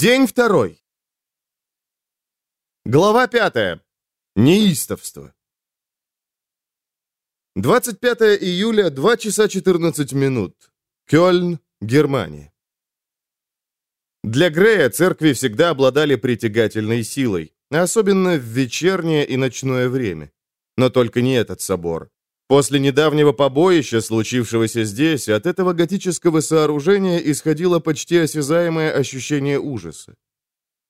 День второй. Глава пятая. Неистовство. 25 июля, 2 часа 14 минут. Кёльн, Германия. Для Грея церкви всегда обладали притягательной силой, особенно в вечернее и ночное время. Но только не этот собор. После недавнего побоища, случившегося здесь, от этого готического сооружения исходило почти осязаемое ощущение ужаса.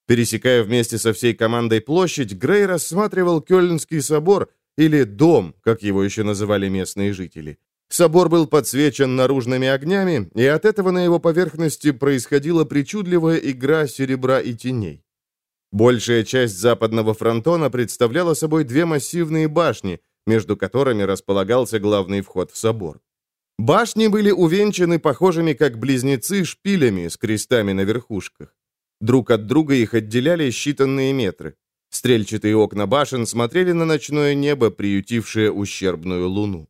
Пересекая вместе со всей командой площадь, Грей рассматривал Кёльнский собор, или дом, как его еще называли местные жители. Собор был подсвечен наружными огнями, и от этого на его поверхности происходила причудливая игра серебра и теней. Большая часть западного фронтона представляла собой две массивные башни, между которыми располагался главный вход в собор. Башни были увенчаны похожими как близнецы шпилями с крестами на верхушках. Друг от друга их отделяли считанные метры. Стрельчатые окна башен смотрели на ночное небо, приютившее ущербную луну.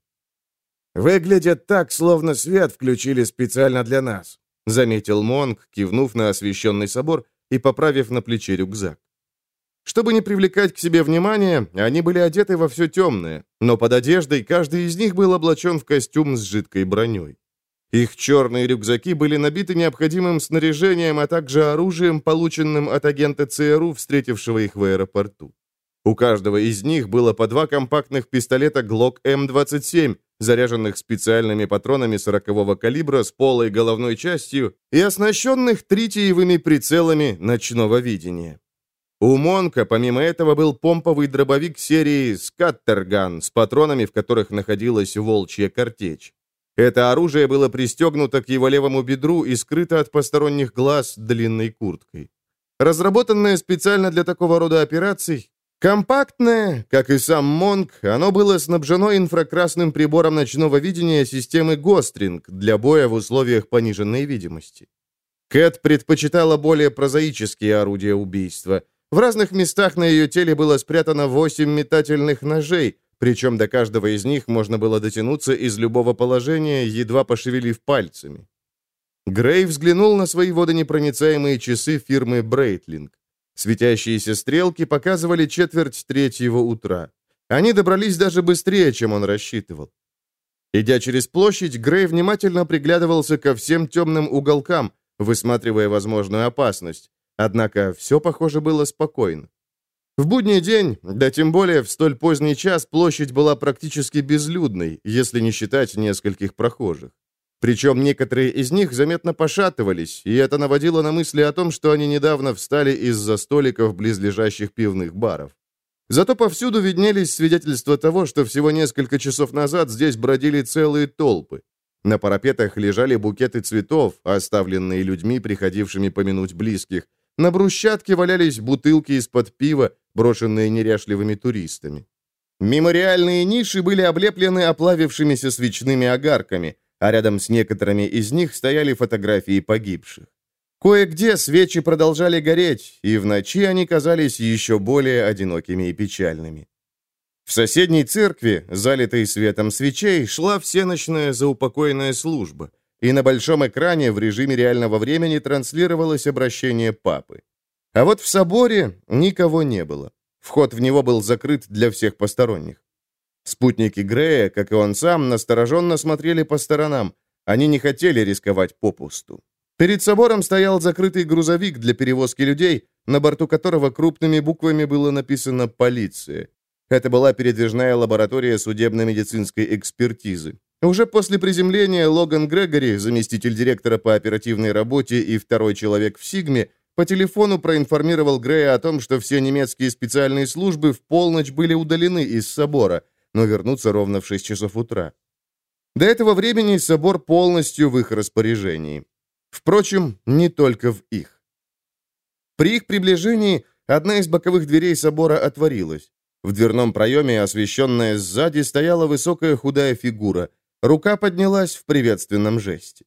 «Выглядят так, словно свет включили специально для нас», заметил Монг, кивнув на освещенный собор и поправив на плече рюкзак. Чтобы не привлекать к себе внимания, они были одеты во все темное, но под одеждой каждый из них был облачен в костюм с жидкой броней. Их черные рюкзаки были набиты необходимым снаряжением, а также оружием, полученным от агента ЦРУ, встретившего их в аэропорту. У каждого из них было по два компактных пистолета Glock M27, заряженных специальными патронами 40-го калибра с полой головной частью и оснащенных тритиевыми прицелами ночного видения. У Монка, помимо этого, был помповый дробовик серии «Скаттерган» с патронами, в которых находилась волчья картечь. Это оружие было пристегнуто к его левому бедру и скрыто от посторонних глаз длинной курткой. Разработанное специально для такого рода операций, компактное, как и сам Монк, оно было снабжено инфракрасным прибором ночного видения системы Гостринг для боя в условиях пониженной видимости. Кэт предпочитала более прозаические орудия убийства – в разных местах на ее теле было спрятано восемь метательных ножей, причем до каждого из них можно было дотянуться из любого положения, едва пошевелив пальцами. Грей взглянул на свои водонепроницаемые часы фирмы Брейтлинг. Светящиеся стрелки показывали четверть третьего утра. Они добрались даже быстрее, чем он рассчитывал. Идя через площадь, Грей внимательно приглядывался ко всем темным уголкам, высматривая возможную опасность. Однако все, похоже, было спокойно. В будний день, да тем более в столь поздний час, площадь была практически безлюдной, если не считать нескольких прохожих. Причем некоторые из них заметно пошатывались, и это наводило на мысли о том, что они недавно встали из-за столиков близлежащих пивных баров. Зато повсюду виднелись свидетельства того, что всего несколько часов назад здесь бродили целые толпы. На парапетах лежали букеты цветов, оставленные людьми, приходившими помянуть близких, на брусчатке валялись бутылки из-под пива, брошенные неряшливыми туристами. Мемориальные ниши были облеплены оплавившимися свечными огарками, а рядом с некоторыми из них стояли фотографии погибших. Кое-где свечи продолжали гореть, и в ночи они казались еще более одинокими и печальными. В соседней церкви, залитой светом свечей, шла всеночная заупокойная служба и на большом экране в режиме реального времени транслировалось обращение папы. А вот в соборе никого не было. Вход в него был закрыт для всех посторонних. Спутники Грея, как и он сам, настороженно смотрели по сторонам. Они не хотели рисковать попусту. Перед собором стоял закрытый грузовик для перевозки людей, на борту которого крупными буквами было написано «Полиция». Это была передвижная лаборатория судебно-медицинской экспертизы. Уже после приземления Логан Грегори, заместитель директора по оперативной работе и второй человек в Сигме, по телефону проинформировал Грея о том, что все немецкие специальные службы в полночь были удалены из собора, но вернутся ровно в 6 часов утра. До этого времени собор полностью в их распоряжении. Впрочем, не только в их. При их приближении одна из боковых дверей собора отворилась. В дверном проеме, освещенная сзади, стояла высокая худая фигура. Рука поднялась в приветственном жесте.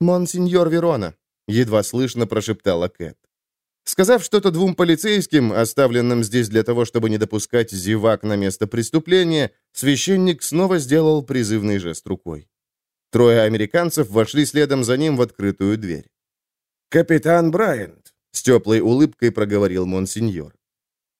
«Монсеньор Верона», — едва слышно прошептала Кэт. Сказав что-то двум полицейским, оставленным здесь для того, чтобы не допускать зевак на место преступления, священник снова сделал призывный жест рукой. Трое американцев вошли следом за ним в открытую дверь. «Капитан Брайант», — С теплой улыбкой проговорил монсеньор.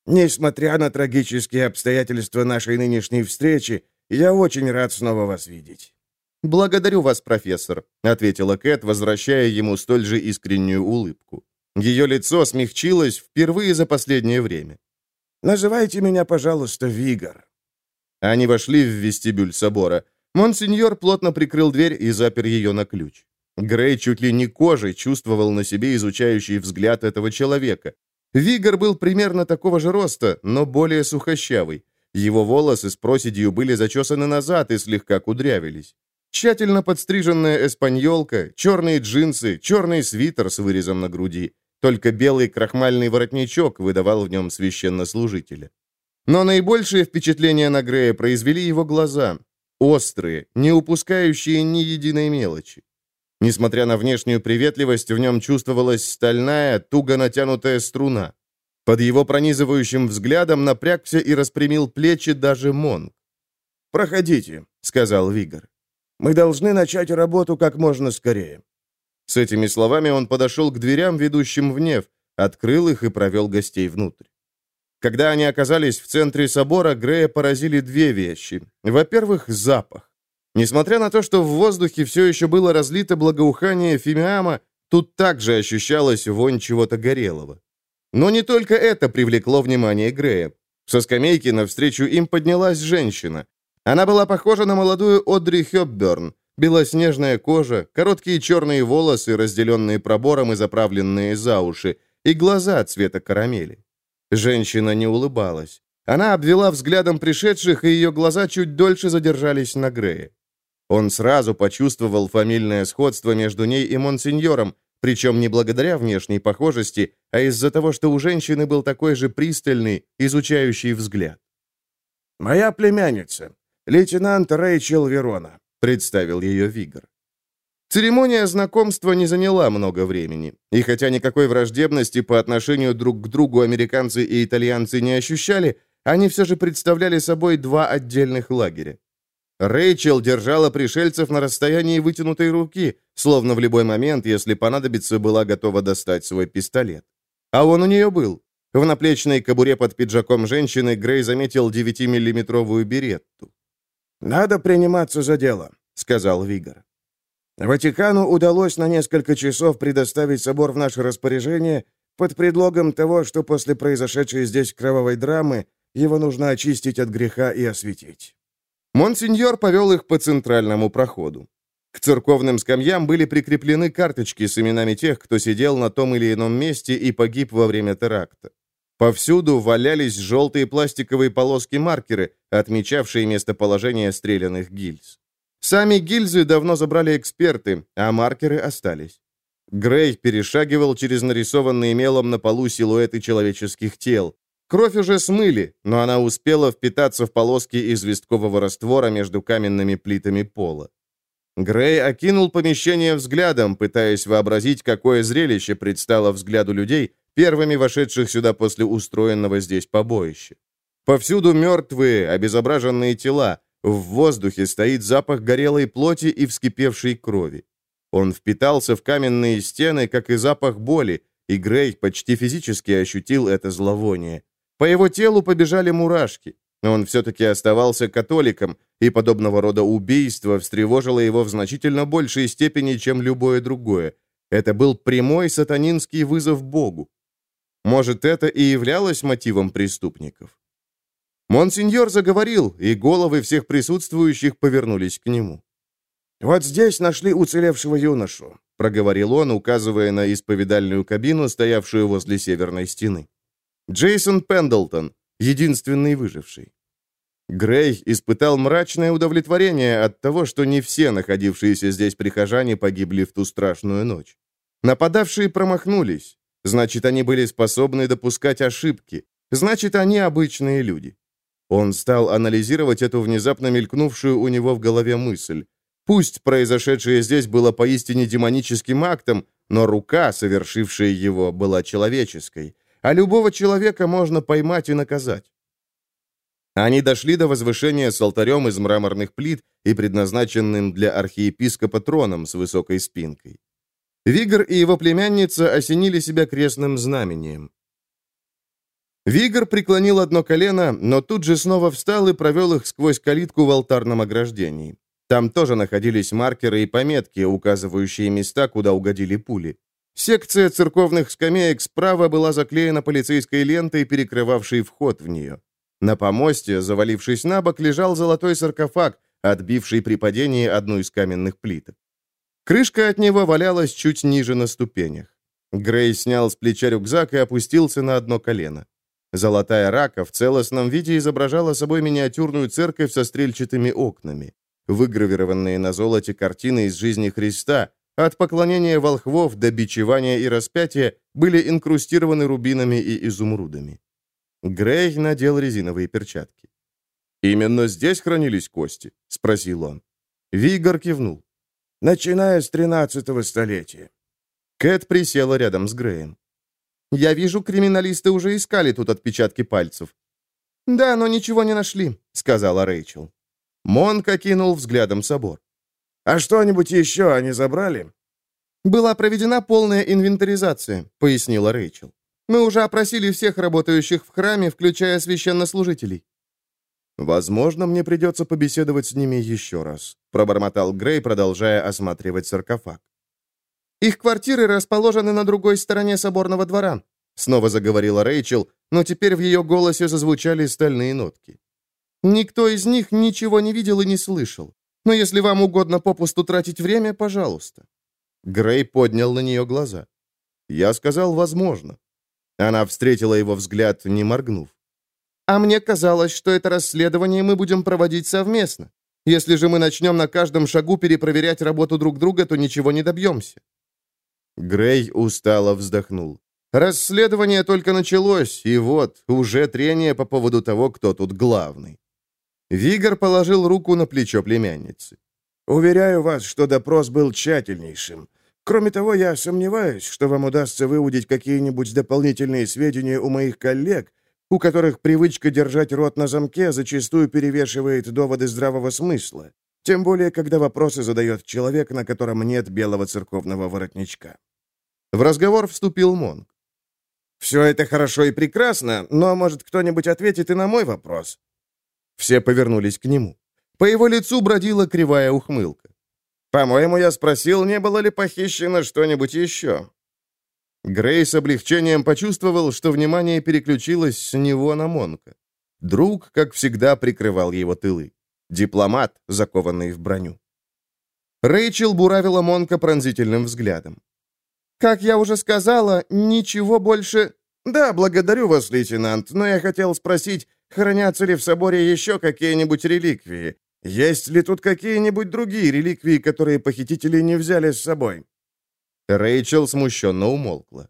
«Несмотря на трагические обстоятельства нашей нынешней встречи, я очень рад снова вас видеть». «Благодарю вас, профессор», — ответила Кэт, возвращая ему столь же искреннюю улыбку. Ее лицо смягчилось впервые за последнее время. «Называйте меня, пожалуйста, Вигор». Они вошли в вестибюль собора. Монсеньор плотно прикрыл дверь и запер ее на ключ. Грей чуть ли не кожей чувствовал на себе изучающий взгляд этого человека. Вигор был примерно такого же роста, но более сухощавый. Его волосы с проседью были зачесаны назад и слегка кудрявились. Тщательно подстриженная эспаньолка, черные джинсы, черный свитер с вырезом на груди. Только белый крахмальный воротничок выдавал в нем священнослужителя. Но наибольшее впечатление на Грея произвели его глаза. Острые, не упускающие ни единой мелочи. Несмотря на внешнюю приветливость, в нем чувствовалась стальная, туго натянутая струна. Под его пронизывающим взглядом напрягся и распрямил плечи даже Монг. «Проходите», — сказал Вигор. «Мы должны начать работу как можно скорее». С этими словами он подошел к дверям, ведущим в Нев, открыл их и провел гостей внутрь. Когда они оказались в центре собора, Грея поразили две вещи. Во-первых, запах. Несмотря на то, что в воздухе все еще было разлито благоухание фимиама, тут также ощущалась вонь чего-то горелого. Но не только это привлекло внимание Грея. Со скамейки навстречу им поднялась женщина. Она была похожа на молодую Одри Хёбберн. Белоснежная кожа, короткие черные волосы, разделенные пробором и заправленные за уши, и глаза цвета карамели. Женщина не улыбалась. Она обвела взглядом пришедших, и ее глаза чуть дольше задержались на Грее. Он сразу почувствовал фамильное сходство между ней и монсеньором, причем не благодаря внешней похожести, а из-за того, что у женщины был такой же пристальный, изучающий взгляд. «Моя племянница, лейтенант Рэйчел Верона», — представил ее Вигр. Церемония знакомства не заняла много времени, и хотя никакой враждебности по отношению друг к другу американцы и итальянцы не ощущали, они все же представляли собой два отдельных лагеря. Рэйчел держала пришельцев на расстоянии вытянутой руки, словно в любой момент, если понадобится, была готова достать свой пистолет. А он у нее был. В наплечной кобуре под пиджаком женщины Грей заметил 9-миллиметровую беретту. «Надо приниматься за дело», — сказал Вигор. «Ватикану удалось на несколько часов предоставить собор в наше распоряжение под предлогом того, что после произошедшей здесь кровавой драмы его нужно очистить от греха и осветить. Монсеньор повел их по центральному проходу. К церковным скамьям были прикреплены карточки с именами тех, кто сидел на том или ином месте и погиб во время теракта. Повсюду валялись желтые пластиковые полоски-маркеры, отмечавшие местоположение стрелянных гильз. Сами гильзы давно забрали эксперты, а маркеры остались. Грей перешагивал через нарисованные мелом на полу силуэты человеческих тел. Кровь уже смыли, но она успела впитаться в полоски известкового раствора между каменными плитами пола. Грей окинул помещение взглядом, пытаясь вообразить, какое зрелище предстало взгляду людей, первыми вошедших сюда после устроенного здесь побоища. Повсюду мертвые, обезображенные тела, в воздухе стоит запах горелой плоти и вскипевшей крови. Он впитался в каменные стены, как и запах боли, и Грей почти физически ощутил это зловоние. По его телу побежали мурашки. Он все-таки оставался католиком, и подобного рода убийство встревожило его в значительно большей степени, чем любое другое. Это был прямой сатанинский вызов Богу. Может, это и являлось мотивом преступников. Монсеньор заговорил, и головы всех присутствующих повернулись к нему. «Вот здесь нашли уцелевшего юношу», — проговорил он, указывая на исповедальную кабину, стоявшую возле северной стены. Джейсон Пендлтон, единственный выживший. Грей испытал мрачное удовлетворение от того, что не все находившиеся здесь прихожане погибли в ту страшную ночь. Нападавшие промахнулись. Значит, они были способны допускать ошибки. Значит, они обычные люди. Он стал анализировать эту внезапно мелькнувшую у него в голове мысль. Пусть произошедшее здесь было поистине демоническим актом, но рука, совершившая его, была человеческой а любого человека можно поймать и наказать. Они дошли до возвышения с алтарем из мраморных плит и предназначенным для архиепископа троном с высокой спинкой. Вигр и его племянница осенили себя крестным знамением. Вигр преклонил одно колено, но тут же снова встал и провел их сквозь калитку в алтарном ограждении. Там тоже находились маркеры и пометки, указывающие места, куда угодили пули. Секция церковных скамеек справа была заклеена полицейской лентой, перекрывавшей вход в нее. На помосте, завалившись на бок, лежал золотой саркофаг, отбивший при падении одну из каменных плиток. Крышка от него валялась чуть ниже на ступенях. Грей снял с плеча рюкзак и опустился на одно колено. Золотая рака в целостном виде изображала собой миниатюрную церковь со стрельчатыми окнами. Выгравированные на золоте картины из жизни Христа, от поклонения волхвов до бичевания и распятия, были инкрустированы рубинами и изумрудами. Грей надел резиновые перчатки. «Именно здесь хранились кости?» — спросил он. Вигор кивнул. «Начиная с тринадцатого столетия». Кэт присела рядом с Греем. «Я вижу, криминалисты уже искали тут отпечатки пальцев». «Да, но ничего не нашли», — сказала Рэйчел. Монк окинул взглядом собор. «А что-нибудь еще они забрали?» «Была проведена полная инвентаризация», — пояснила Рэйчел. Мы уже опросили всех работающих в храме, включая священнослужителей». «Возможно, мне придется побеседовать с ними еще раз», — пробормотал Грей, продолжая осматривать саркофаг. «Их квартиры расположены на другой стороне соборного двора», — снова заговорила Рэйчел, но теперь в ее голосе зазвучали стальные нотки. «Никто из них ничего не видел и не слышал. Но если вам угодно попусту тратить время, пожалуйста». Грей поднял на нее глаза. «Я сказал, возможно. Она встретила его взгляд, не моргнув. «А мне казалось, что это расследование мы будем проводить совместно. Если же мы начнем на каждом шагу перепроверять работу друг друга, то ничего не добьемся». Грей устало вздохнул. Расследование только началось, и вот, уже трение по поводу того, кто тут главный. Вигор положил руку на плечо племянницы. «Уверяю вас, что допрос был тщательнейшим. Кроме того, я сомневаюсь, что вам удастся выудить какие-нибудь дополнительные сведения у моих коллег, у которых привычка держать рот на замке зачастую перевешивает доводы здравого смысла, тем более, когда вопросы задает человек, на котором нет белого церковного воротничка. В разговор вступил Монг. «Все это хорошо и прекрасно, но, может, кто-нибудь ответит и на мой вопрос?» Все повернулись к нему. По его лицу бродила кривая ухмылка. По-моему, я спросил, не было ли похищено что-нибудь еще. Грей с облегчением почувствовал, что внимание переключилось с него на Монка. Друг, как всегда, прикрывал его тылы. Дипломат, закованный в броню. Рэйчел буравила Монка пронзительным взглядом. «Как я уже сказала, ничего больше...» «Да, благодарю вас, лейтенант, но я хотел спросить, хранятся ли в соборе еще какие-нибудь реликвии? Есть ли тут какие-нибудь другие реликвии, которые похитители не взяли с собой?» Рэйчел смущенно умолкла.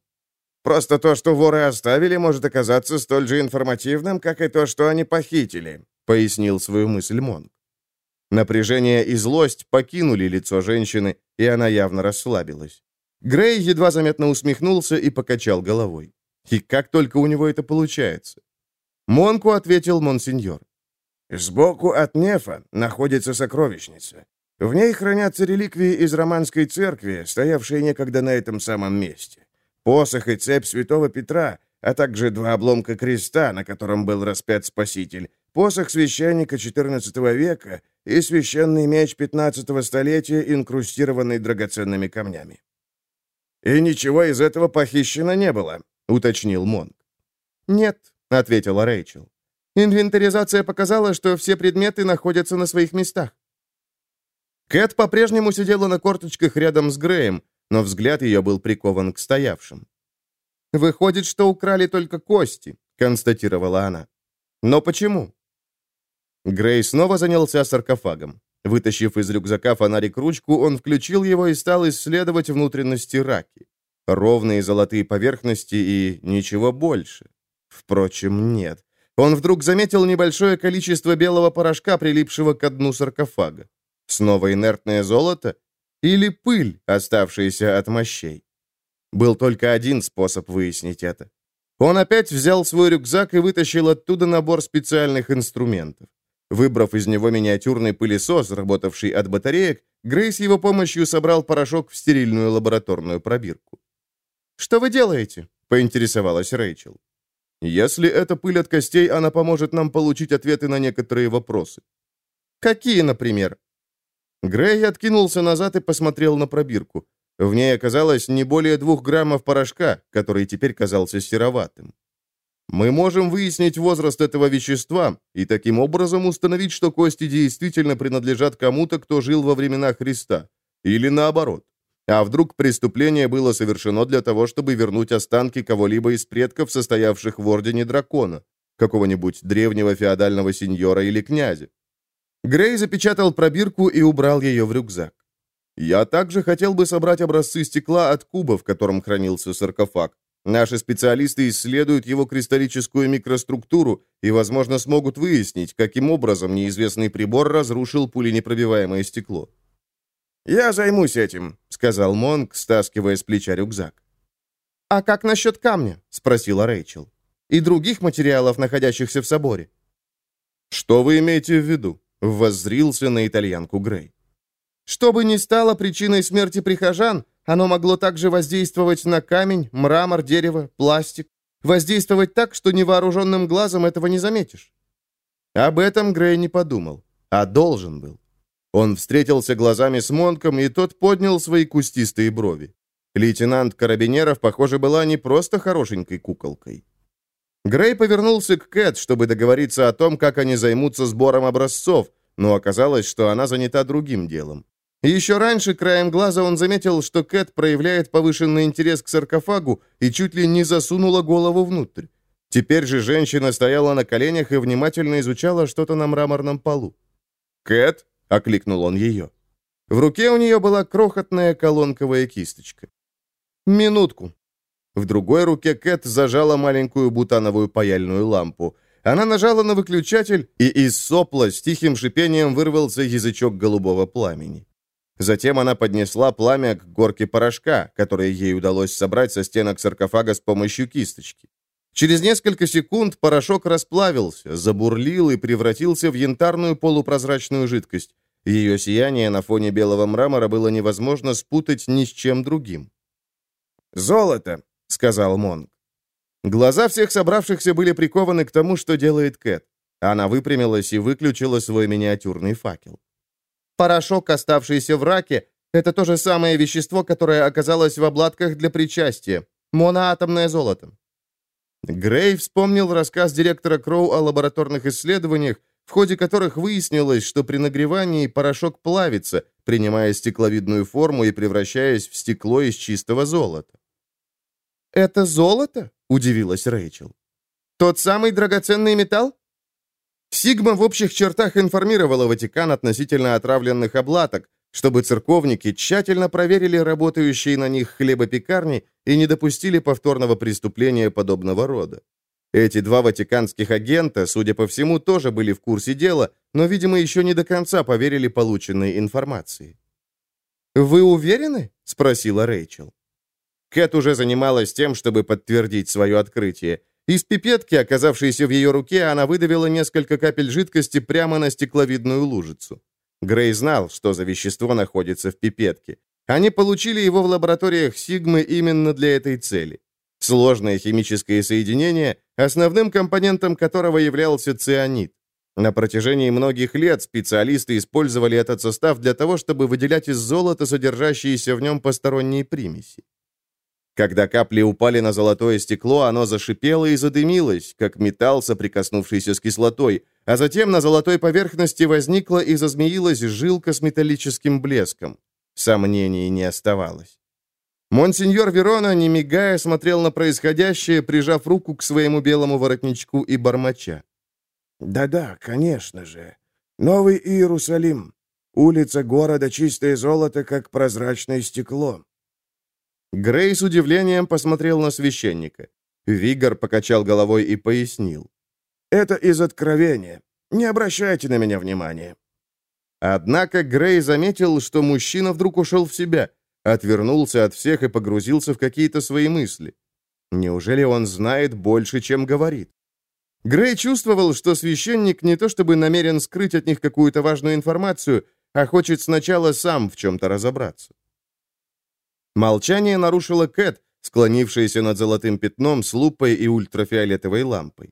«Просто то, что воры оставили, может оказаться столь же информативным, как и то, что они похитили», — пояснил свою мысль Монг. Напряжение и злость покинули лицо женщины, и она явно расслабилась. Грей едва заметно усмехнулся и покачал головой. И как только у него это получается? Монку ответил монсеньор. Сбоку от нефа находится сокровищница. В ней хранятся реликвии из романской церкви, стоявшие некогда на этом самом месте. Посох и цепь святого Петра, а также два обломка креста, на котором был распят Спаситель, посох священника XIV века и священный меч XV столетия, инкрустированный драгоценными камнями. «И ничего из этого похищено не было», — уточнил Монг. «Нет», — ответила Рэйчел. Инвентаризация показала, что все предметы находятся на своих местах. Кэт по-прежнему сидела на корточках рядом с Греем, но взгляд ее был прикован к стоявшим. «Выходит, что украли только кости», — констатировала она. «Но почему?» Грей снова занялся саркофагом. Вытащив из рюкзака фонарик-ручку, он включил его и стал исследовать внутренности раки. Ровные золотые поверхности и ничего больше. Впрочем, нет. Он вдруг заметил небольшое количество белого порошка, прилипшего к дну саркофага. Снова инертное золото? Или пыль, оставшаяся от мощей? Был только один способ выяснить это. Он опять взял свой рюкзак и вытащил оттуда набор специальных инструментов. Выбрав из него миниатюрный пылесос, работавший от батареек, Грей с его помощью собрал порошок в стерильную лабораторную пробирку. «Что вы делаете?» — поинтересовалась Рэйчел. «Если это пыль от костей, она поможет нам получить ответы на некоторые вопросы». «Какие, например?» Грей откинулся назад и посмотрел на пробирку. В ней оказалось не более двух граммов порошка, который теперь казался сероватым. Мы можем выяснить возраст этого вещества и таким образом установить, что кости действительно принадлежат кому-то, кто жил во времена Христа. Или наоборот. А вдруг преступление было совершено для того, чтобы вернуть останки кого-либо из предков, состоявших в Ордене Дракона, какого-нибудь древнего феодального сеньора или князя? Грей запечатал пробирку и убрал ее в рюкзак. Я также хотел бы собрать образцы стекла от куба, в котором хранился саркофаг. Наши специалисты исследуют его кристаллическую микроструктуру и, возможно, смогут выяснить, каким образом неизвестный прибор разрушил пуленепробиваемое стекло. «Я займусь этим», — сказал Монк, стаскивая с плеча рюкзак. «А как насчет камня?» — спросила Рэйчел. «И других материалов, находящихся в соборе?» «Что вы имеете в виду?» — воззрился на итальянку Грей. «Что бы ни стало причиной смерти прихожан, оно могло также воздействовать на камень, мрамор, дерево, пластик. Воздействовать так, что невооруженным глазом этого не заметишь. Об этом Грей не подумал, а должен был. Он встретился глазами с Монком, и тот поднял свои кустистые брови. Лейтенант Карабинеров, похоже, была не просто хорошенькой куколкой. Грей повернулся к Кэт, чтобы договориться о том, как они займутся сбором образцов, но оказалось, что она занята другим делом. Еще раньше, краем глаза, он заметил, что Кэт проявляет повышенный интерес к саркофагу и чуть ли не засунула голову внутрь. Теперь же женщина стояла на коленях и внимательно изучала что-то на мраморном полу. «Кэт?» — окликнул он ее. В руке у нее была крохотная колонковая кисточка. «Минутку». В другой руке Кэт зажала маленькую бутановую паяльную лампу. Она нажала на выключатель, и из сопла с тихим шипением вырвался язычок голубого пламени. Затем она поднесла пламя к горке порошка, который ей удалось собрать со стенок саркофага с помощью кисточки. Через несколько секунд порошок расплавился, забурлил и превратился в янтарную полупрозрачную жидкость. Ее сияние на фоне белого мрамора было невозможно спутать ни с чем другим. «Золото», — сказал Монг. Глаза всех собравшихся были прикованы к тому, что делает Кэт. Она выпрямилась и выключила свой миниатюрный факел. Порошок, оставшийся в раке, это то же самое вещество, которое оказалось в обладках для причастия. Моноатомное золото. Грей вспомнил рассказ директора Кроу о лабораторных исследованиях, в ходе которых выяснилось, что при нагревании порошок плавится, принимая стекловидную форму и превращаясь в стекло из чистого золота. «Это золото?» — удивилась Рэйчел. «Тот самый драгоценный металл?» Сигма в общих чертах информировала Ватикан относительно отравленных облаток, чтобы церковники тщательно проверили работающие на них хлебопекарни и не допустили повторного преступления подобного рода. Эти два ватиканских агента, судя по всему, тоже были в курсе дела, но, видимо, еще не до конца поверили полученной информации. «Вы уверены?» — спросила Рэйчел. Кэт уже занималась тем, чтобы подтвердить свое открытие. Из пипетки, оказавшейся в ее руке, она выдавила несколько капель жидкости прямо на стекловидную лужицу. Грей знал, что за вещество находится в пипетке. Они получили его в лабораториях Сигмы именно для этой цели. Сложное химическое соединение, основным компонентом которого являлся цианид. На протяжении многих лет специалисты использовали этот состав для того, чтобы выделять из золота содержащиеся в нем посторонние примеси. Когда капли упали на золотое стекло, оно зашипело и задымилось, как металл, соприкоснувшийся с кислотой, а затем на золотой поверхности возникла и зазмеилась жилка с металлическим блеском. Сомнений не оставалось. Монсеньор Верона, не мигая, смотрел на происходящее, прижав руку к своему белому воротничку и бормоча. «Да-да, конечно же. Новый Иерусалим. Улица города, чистое золото, как прозрачное стекло. Грей с удивлением посмотрел на священника. Вигор покачал головой и пояснил. «Это из откровения. Не обращайте на меня внимания». Однако Грей заметил, что мужчина вдруг ушел в себя, отвернулся от всех и погрузился в какие-то свои мысли. Неужели он знает больше, чем говорит? Грей чувствовал, что священник не то чтобы намерен скрыть от них какую-то важную информацию, а хочет сначала сам в чем-то разобраться. Молчание нарушила Кэт, склонившаяся над золотым пятном с лупой и ультрафиолетовой лампой.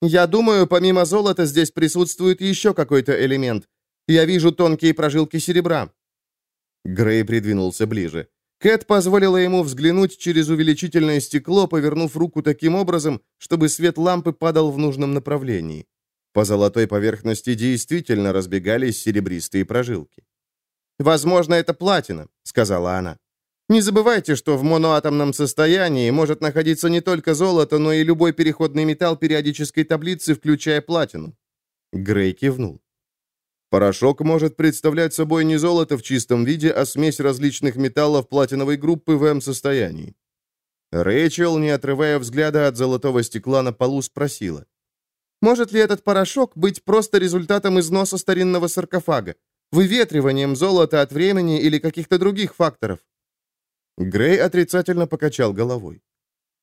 «Я думаю, помимо золота здесь присутствует еще какой-то элемент. Я вижу тонкие прожилки серебра». Грей придвинулся ближе. Кэт позволила ему взглянуть через увеличительное стекло, повернув руку таким образом, чтобы свет лампы падал в нужном направлении. По золотой поверхности действительно разбегались серебристые прожилки. «Возможно, это платина», — сказала она. «Не забывайте, что в моноатомном состоянии может находиться не только золото, но и любой переходный металл периодической таблицы, включая платину». Грей кивнул. Порошок может представлять собой не золото в чистом виде, а смесь различных металлов платиновой группы в М-состоянии. Рэйчел, не отрывая взгляда от золотого стекла на полу, спросила. «Может ли этот порошок быть просто результатом износа старинного саркофага, выветриванием золота от времени или каких-то других факторов?» Грей отрицательно покачал головой.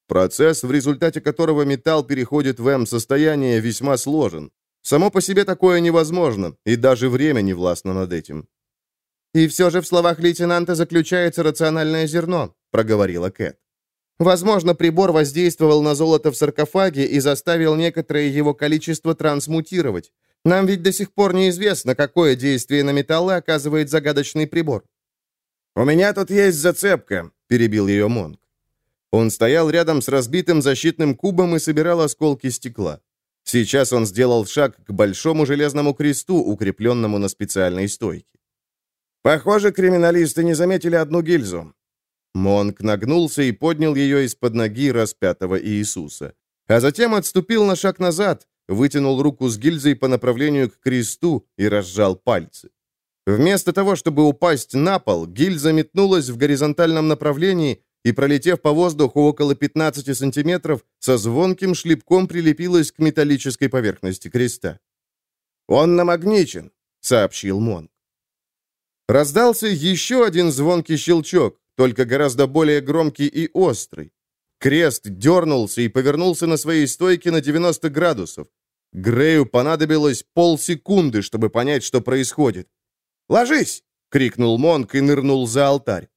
Процесс, в результате которого металл переходит в М-состояние, весьма сложен. Само по себе такое невозможно, и даже время не властно над этим. «И все же в словах лейтенанта заключается рациональное зерно», — проговорила Кэт. «Возможно, прибор воздействовал на золото в саркофаге и заставил некоторое его количество трансмутировать. Нам ведь до сих пор неизвестно, какое действие на металлы оказывает загадочный прибор». «У меня тут есть зацепка», — перебил ее Монг. Он стоял рядом с разбитым защитным кубом и собирал осколки стекла. Сейчас он сделал шаг к большому железному кресту, укрепленному на специальной стойке. «Похоже, криминалисты не заметили одну гильзу». Монк нагнулся и поднял ее из-под ноги распятого Иисуса. А затем отступил на шаг назад, вытянул руку с гильзой по направлению к кресту и разжал пальцы. Вместо того, чтобы упасть на пол, гильза метнулась в горизонтальном направлении и, пролетев по воздуху около 15 сантиметров, со звонким шлепком прилепилась к металлической поверхности креста. «Он намагничен», — сообщил Монк. Раздался еще один звонкий щелчок, только гораздо более громкий и острый. Крест дернулся и повернулся на своей стойке на 90 градусов. Грею понадобилось полсекунды, чтобы понять, что происходит. «Ложись!» — крикнул Монк и нырнул за алтарь.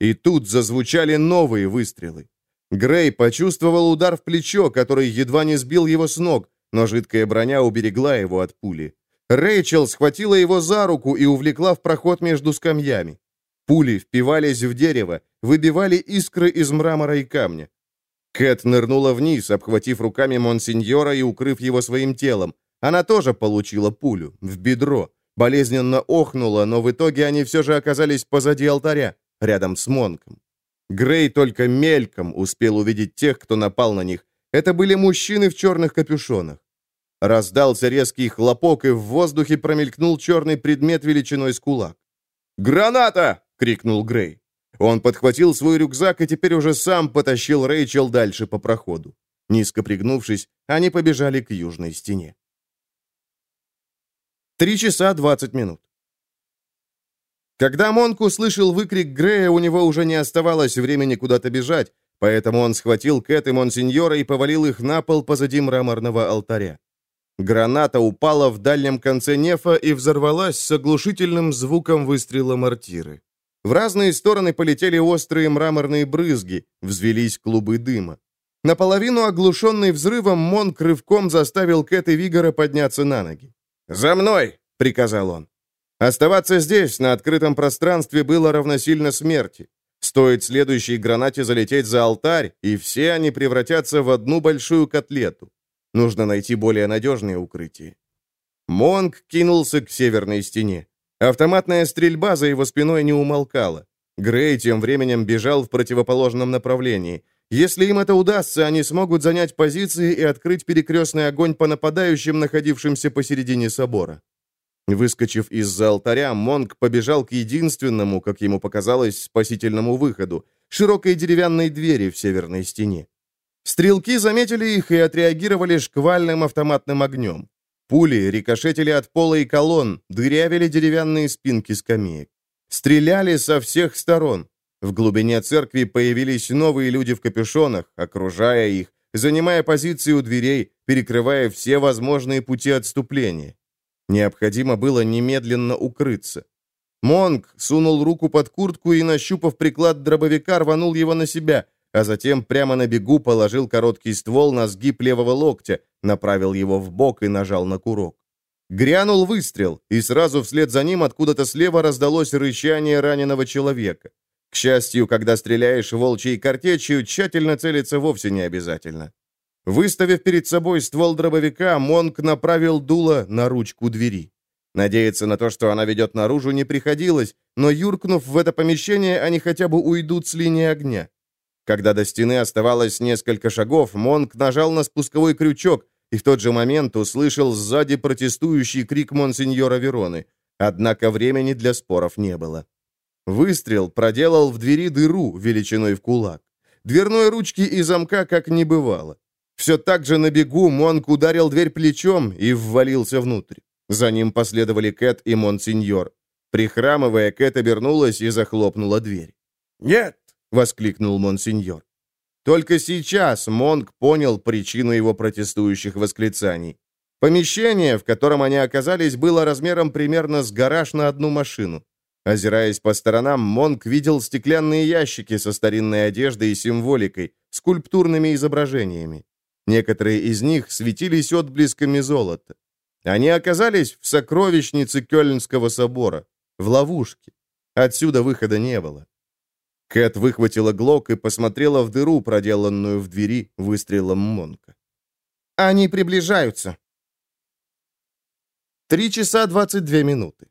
И тут зазвучали новые выстрелы. Грей почувствовал удар в плечо, который едва не сбил его с ног, но жидкая броня уберегла его от пули. Рэйчел схватила его за руку и увлекла в проход между скамьями. Пули впивались в дерево, выбивали искры из мрамора и камня. Кэт нырнула вниз, обхватив руками Монсеньора и укрыв его своим телом. Она тоже получила пулю, в бедро. Болезненно охнула, но в итоге они все же оказались позади алтаря рядом с Монком. Грей только мельком успел увидеть тех, кто напал на них. Это были мужчины в черных капюшонах. Раздался резкий хлопок, и в воздухе промелькнул черный предмет величиной с кулак. «Граната!» — крикнул Грей. Он подхватил свой рюкзак и теперь уже сам потащил Рэйчел дальше по проходу. Низко пригнувшись, они побежали к южной стене. Три часа двадцать минут. Когда Монк услышал выкрик Грея, у него уже не оставалось времени куда-то бежать, поэтому он схватил Кэт и Монсеньора и повалил их на пол позади мраморного алтаря. Граната упала в дальнем конце нефа и взорвалась с оглушительным звуком выстрела мортиры. В разные стороны полетели острые мраморные брызги, взвелись клубы дыма. Наполовину оглушенный взрывом, Монк рывком заставил Кэт и Вигора подняться на ноги. «За мной!» — приказал он. Оставаться здесь, на открытом пространстве, было равносильно смерти. Стоит следующей гранате залететь за алтарь, и все они превратятся в одну большую котлету. Нужно найти более надежные укрытия. Монг кинулся к северной стене. Автоматная стрельба за его спиной не умолкала. Грей тем временем бежал в противоположном направлении. Если им это удастся, они смогут занять позиции и открыть перекрестный огонь по нападающим, находившимся посередине собора. Выскочив из-за алтаря, Монг побежал к единственному, как ему показалось, спасительному выходу, широкой деревянной двери в северной стене. Стрелки заметили их и отреагировали шквальным автоматным огнем. Пули рикошетили от пола и колонн, дырявили деревянные спинки скамеек. Стреляли со всех сторон. В глубине церкви появились новые люди в капюшонах, окружая их, занимая позиции у дверей, перекрывая все возможные пути отступления. Необходимо было немедленно укрыться. Монг сунул руку под куртку и, нащупав приклад дробовика, рванул его на себя, а затем прямо на бегу положил короткий ствол на сгиб левого локтя, направил его в бок и нажал на курок. Грянул выстрел, и сразу вслед за ним откуда-то слева раздалось рычание раненого человека. К счастью, когда стреляешь волчьей картечью, тщательно целиться вовсе не обязательно. Выставив перед собой ствол дробовика, Монк направил дуло на ручку двери. Надеяться на то, что она ведет наружу, не приходилось, но, юркнув в это помещение, они хотя бы уйдут с линии огня. Когда до стены оставалось несколько шагов, Монк нажал на спусковой крючок и в тот же момент услышал сзади протестующий крик монсеньора Вероны. Однако времени для споров не было. Выстрел проделал в двери дыру величиной в кулак. Дверной ручки и замка как не бывало. Все так же на бегу Монк ударил дверь плечом и ввалился внутрь. За ним последовали Кэт и Монсеньор. Прихрамывая, Кэт обернулась и захлопнула дверь. «Нет!» — воскликнул Монсеньор. Только сейчас Монк понял причину его протестующих восклицаний. Помещение, в котором они оказались, было размером примерно с гараж на одну машину. Озираясь по сторонам, Монк видел стеклянные ящики со старинной одеждой и символикой, скульптурными изображениями. Некоторые из них светились отблесками золота. Они оказались в сокровищнице Кёльнского собора, в ловушке. Отсюда выхода не было. Кэт выхватила глок и посмотрела в дыру, проделанную в двери выстрелом Монка. «Они приближаются». Три часа двадцать две минуты.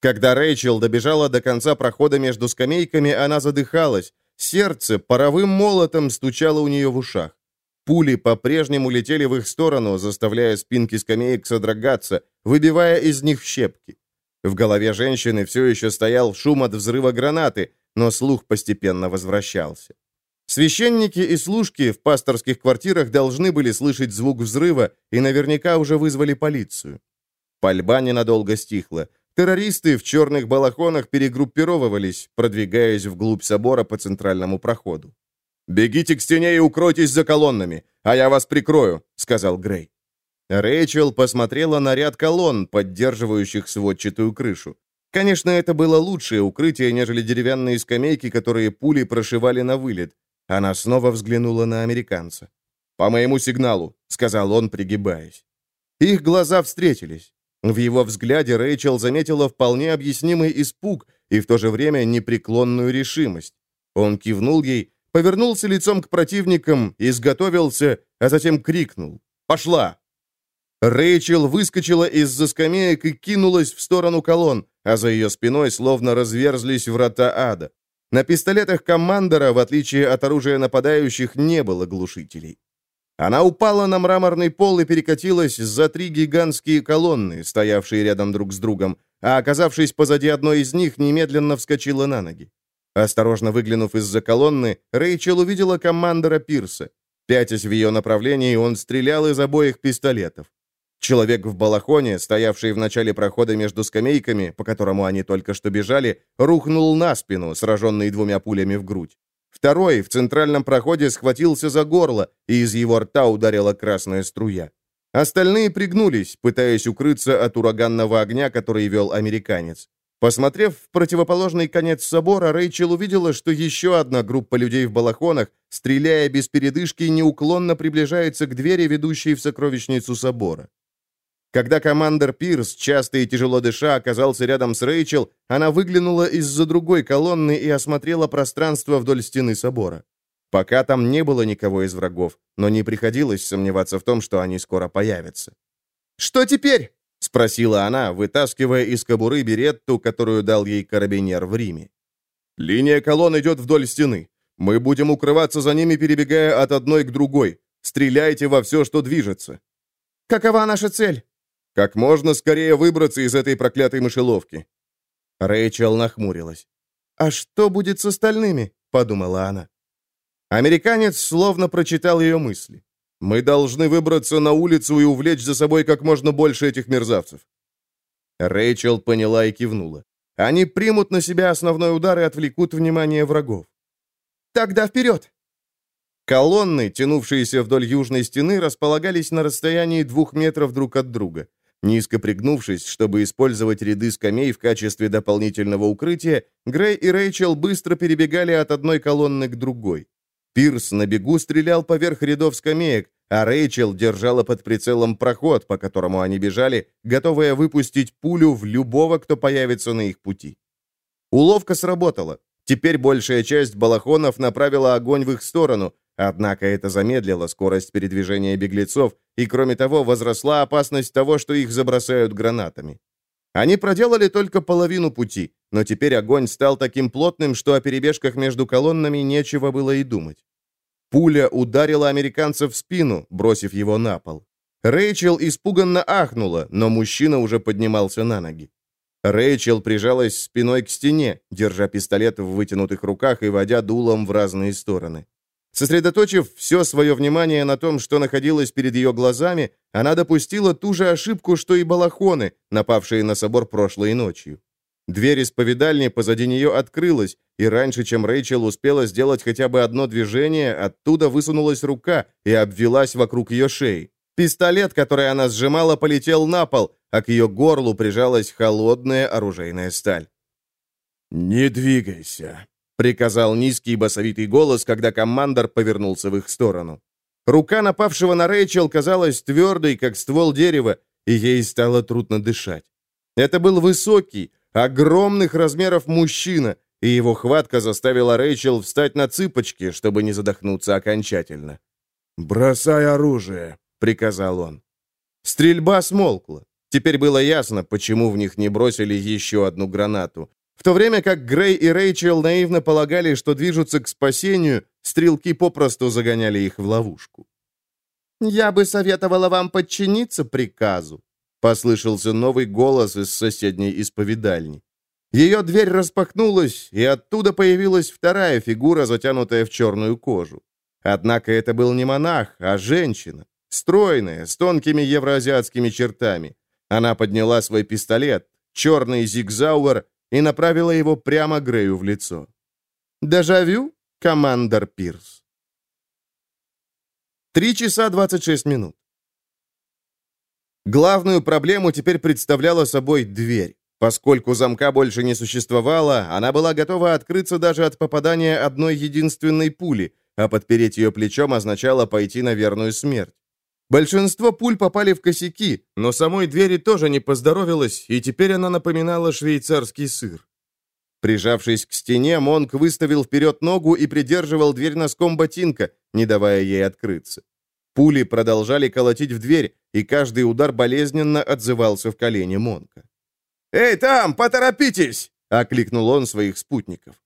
Когда Рэйчел добежала до конца прохода между скамейками, она задыхалась. Сердце паровым молотом стучало у нее в ушах. Пули по-прежнему летели в их сторону, заставляя спинки скамеек содрогаться, выбивая из них щепки. В голове женщины все еще стоял шум от взрыва гранаты, но слух постепенно возвращался. Священники и служки в пасторских квартирах должны были слышать звук взрыва и наверняка уже вызвали полицию. Пальба ненадолго стихла. Террористы в черных балахонах перегруппировывались, продвигаясь вглубь собора по центральному проходу. «Бегите к стене и укройтесь за колоннами, а я вас прикрою», — сказал Грей. Рэйчел посмотрела на ряд колонн, поддерживающих сводчатую крышу. Конечно, это было лучшее укрытие, нежели деревянные скамейки, которые пули прошивали на вылет. Она снова взглянула на американца. «По моему сигналу», — сказал он, пригибаясь. Их глаза встретились. В его взгляде Рэйчел заметила вполне объяснимый испуг и в то же время непреклонную решимость. Он кивнул ей, повернулся лицом к противникам, изготовился, а затем крикнул «Пошла!». Рэйчел выскочила из-за скамеек и кинулась в сторону колонн, а за ее спиной словно разверзлись врата ада. На пистолетах командора, в отличие от оружия нападающих, не было глушителей. Она упала на мраморный пол и перекатилась за три гигантские колонны, стоявшие рядом друг с другом, а, оказавшись позади одной из них, немедленно вскочила на ноги. Осторожно выглянув из-за колонны, Рэйчел увидела командора Пирса. Пятясь в ее направлении, он стрелял из обоих пистолетов. Человек в балахоне, стоявший в начале прохода между скамейками, по которому они только что бежали, рухнул на спину, сраженный двумя пулями в грудь. Второй в центральном проходе схватился за горло, и из его рта ударила красная струя. Остальные пригнулись, пытаясь укрыться от ураганного огня, который вел американец. Посмотрев в противоположный конец собора, Рэйчел увидела, что еще одна группа людей в балахонах, стреляя без передышки, неуклонно приближается к двери, ведущей в сокровищницу собора. Когда командир Пирс, часто и тяжело дыша, оказался рядом с Рэйчел, она выглянула из-за другой колонны и осмотрела пространство вдоль стены собора. Пока там не было никого из врагов, но не приходилось сомневаться в том, что они скоро появятся. «Что теперь?» — спросила она, вытаскивая из кобуры беретту, которую дал ей карабинер в Риме. «Линия колонн идет вдоль стены. Мы будем укрываться за ними, перебегая от одной к другой. Стреляйте во все, что движется». «Какова наша цель?» Как можно скорее выбраться из этой проклятой мышеловки. Рэйчел нахмурилась. «А что будет с остальными?» — подумала она. Американец словно прочитал ее мысли. «Мы должны выбраться на улицу и увлечь за собой как можно больше этих мерзавцев». Рэйчел поняла и кивнула. Они примут на себя основной удар и отвлекут внимание врагов. «Тогда вперед!» Колонны, тянувшиеся вдоль южной стены, располагались на расстоянии двух метров друг от друга. Низко пригнувшись, чтобы использовать ряды скамей в качестве дополнительного укрытия, Грей и Рэйчел быстро перебегали от одной колонны к другой. Пирс на бегу стрелял поверх рядов скамеек, а Рэйчел держала под прицелом проход, по которому они бежали, готовая выпустить пулю в любого, кто появится на их пути. Уловка сработала. Теперь большая часть балахонов направила огонь в их сторону, Однако это замедлило скорость передвижения беглецов, и, кроме того, возросла опасность того, что их забросают гранатами. Они проделали только половину пути, но теперь огонь стал таким плотным, что о перебежках между колоннами нечего было и думать. Пуля ударила американца в спину, бросив его на пол. Рэйчел испуганно ахнула, но мужчина уже поднимался на ноги. Рэйчел прижалась спиной к стене, держа пистолет в вытянутых руках и водя дулом в разные стороны. Сосредоточив все свое внимание на том, что находилось перед ее глазами, она допустила ту же ошибку, что и балахоны, напавшие на собор прошлой ночью. Дверь исповедальни позади нее открылась, и раньше, чем Рэйчел успела сделать хотя бы одно движение, оттуда высунулась рука и обвелась вокруг ее шеи. Пистолет, который она сжимала, полетел на пол, а к ее горлу прижалась холодная оружейная сталь. «Не двигайся», приказал низкий басовитый голос, когда командор повернулся в их сторону. Рука напавшего на Рэйчел казалась твердой, как ствол дерева, и ей стало трудно дышать. Это был высокий, огромных размеров мужчина, и его хватка заставила Рэйчел встать на цыпочки, чтобы не задохнуться окончательно. «Бросай оружие», — приказал он. Стрельба смолкла. Теперь было ясно, почему в них не бросили еще одну гранату. В то время как Грей и Рэйчел наивно полагали, что движутся к спасению, стрелки попросту загоняли их в ловушку. «Я бы советовала вам подчиниться приказу», — послышался новый голос из соседней исповедальни. Ее дверь распахнулась, и оттуда появилась вторая фигура, затянутая в черную кожу. Однако это был не монах, а женщина, стройная, с тонкими евроазиатскими чертами. Она подняла свой пистолет, черный зигзауэр, и направила его прямо Грею в лицо. «Дежавю, командор Пирс». Три часа двадцать шесть минут. Главную проблему теперь представляла собой дверь. Поскольку замка больше не существовало, она была готова открыться даже от попадания одной единственной пули, а подпереть ее плечом означало пойти на верную смерть. Большинство пуль попали в косяки, но самой двери тоже не поздоровилось, и теперь она напоминала швейцарский сыр. Прижавшись к стене, Монк выставил вперед ногу и придерживал дверь носком ботинка, не давая ей открыться. Пули продолжали колотить в дверь, и каждый удар болезненно отзывался в колене Монка. «Эй, там, поторопитесь!» — окликнул он своих спутников.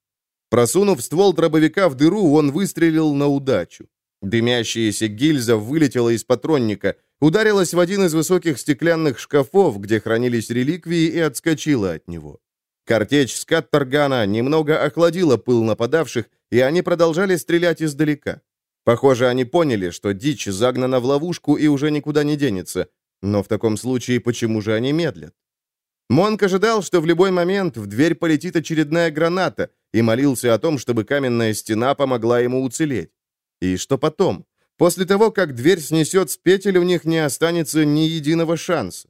Просунув ствол дробовика в дыру, он выстрелил на удачу. Дымящаяся гильза вылетела из патронника, ударилась в один из высоких стеклянных шкафов, где хранились реликвии, и отскочила от него. Картечь с Каттергана немного охладила пыл нападавших, и они продолжали стрелять издалека. Похоже, они поняли, что дичь загнана в ловушку и уже никуда не денется. Но в таком случае почему же они медлят? Монк ожидал, что в любой момент в дверь полетит очередная граната, и молился о том, чтобы каменная стена помогла ему уцелеть. И что потом? После того, как дверь снесет с петель, у них не останется ни единого шанса.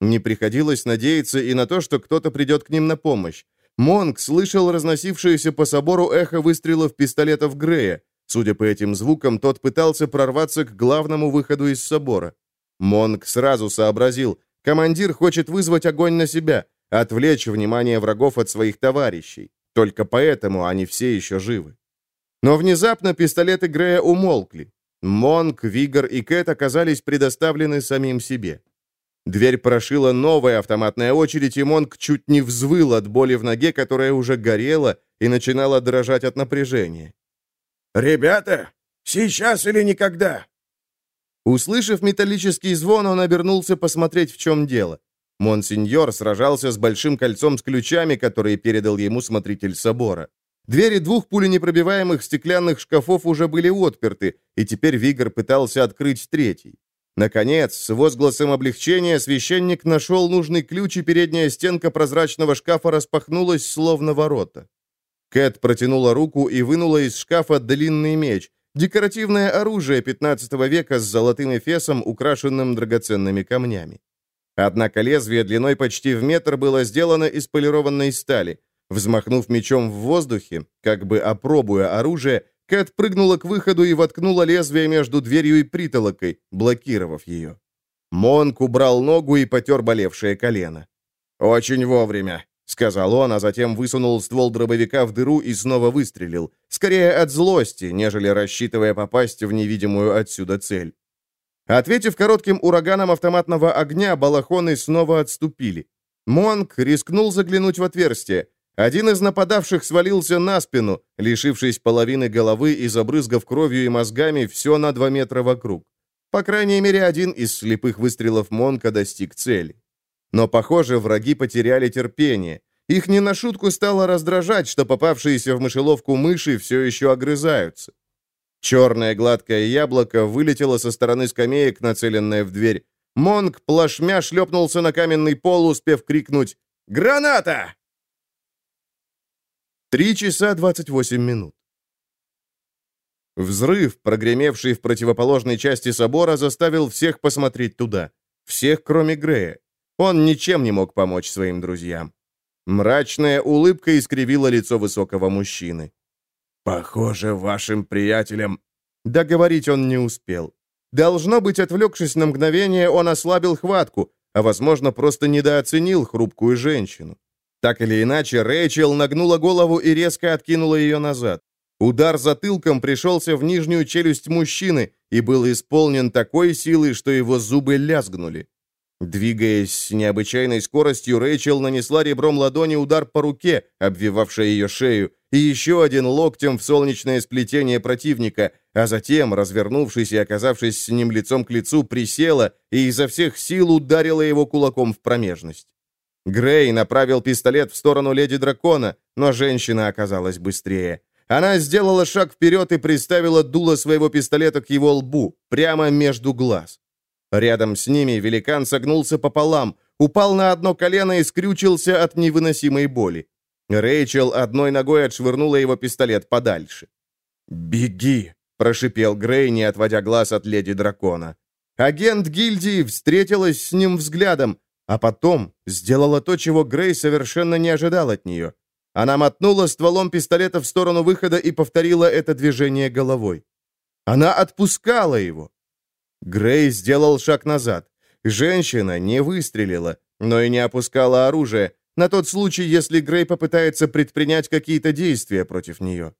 Не приходилось надеяться и на то, что кто-то придет к ним на помощь. Монк слышал разносившееся по собору эхо выстрелов пистолетов Грея. Судя по этим звукам, тот пытался прорваться к главному выходу из собора. Монк сразу сообразил, командир хочет вызвать огонь на себя, отвлечь внимание врагов от своих товарищей. Только поэтому они все еще живы. Но внезапно пистолеты Грея умолкли. Монк, Вигор и Кэт оказались предоставлены самим себе. Дверь прошила новая автоматная очередь, и Монк чуть не взвыл от боли в ноге, которая уже горела и начинала дрожать от напряжения. «Ребята, сейчас или никогда?» Услышав металлический звон, он обернулся посмотреть, в чем дело. Монсеньор сражался с большим кольцом с ключами, которые передал ему смотритель собора. Двери двух пуленепробиваемых стеклянных шкафов уже были отперты, и теперь Вигор пытался открыть третий. Наконец, с возгласом облегчения священник нашел нужный ключ, и передняя стенка прозрачного шкафа распахнулась, словно ворота. Кэт протянула руку и вынула из шкафа длинный меч, Декоративное оружие 15 века с золотым эфесом, украшенным драгоценными камнями. Однако лезвие длиной почти в метр было сделано из полированной стали. Взмахнув мечом в воздухе, как бы опробуя оружие, Кэт прыгнула к выходу и воткнула лезвие между дверью и притолокой, блокировав ее. Монк убрал ногу и потер болевшее колено. «Очень вовремя», — сказал он, а затем высунул ствол дробовика в дыру и снова выстрелил, скорее от злости, нежели рассчитывая попасть в невидимую отсюда цель. Ответив коротким ураганом автоматного огня, балахоны снова отступили. Монк рискнул заглянуть в отверстие. Один из нападавших свалился на спину, лишившись половины головы и забрызгав кровью и мозгами все на два метра вокруг. По крайней мере, один из слепых выстрелов Монка достиг цели. Но, похоже, враги потеряли терпение. Их не на шутку стало раздражать, что попавшиеся в мышеловку мыши все еще огрызаются. Черное гладкое яблоко вылетело со стороны скамеек, нацеленное в дверь. Монк плашмя шлепнулся на каменный пол, успев крикнуть «Граната!». Три часа двадцать восемь минут. Взрыв, прогремевший в противоположной части собора, заставил всех посмотреть туда. Всех, кроме Грея. Он ничем не мог помочь своим друзьям. Мрачная улыбка искривила лицо высокого мужчины. «Похоже, вашим приятелям...» Договорить он не успел. Должно быть, отвлекшись на мгновение, он ослабил хватку, а, возможно, просто недооценил хрупкую женщину. Так или иначе, Рэйчел нагнула голову и резко откинула ее назад. Удар затылком пришелся в нижнюю челюсть мужчины и был исполнен такой силой, что его зубы лязгнули. Двигаясь с необычайной скоростью, Рэйчел нанесла ребром ладони удар по руке, обвивавшей ее шею, и еще один локтем в солнечное сплетение противника, а затем, развернувшись и оказавшись с ним лицом к лицу, присела и изо всех сил ударила его кулаком в промежность. Грей направил пистолет в сторону леди дракона, но женщина оказалась быстрее. Она сделала шаг вперед и приставила дуло своего пистолета к его лбу, прямо между глаз. Рядом с ними великан согнулся пополам, упал на одно колено и скрючился от невыносимой боли. Рэйчел одной ногой отшвырнула его пистолет подальше. «Беги!» – прошипел Грей, не отводя глаз от леди дракона. Агент гильдии встретилась с ним взглядом, а потом сделала то, чего Грей совершенно не ожидал от нее. Она мотнула стволом пистолета в сторону выхода и повторила это движение головой. Она отпускала его. Грей сделал шаг назад. Женщина не выстрелила, но и не опускала оружие, на тот случай, если Грей попытается предпринять какие-то действия против нее.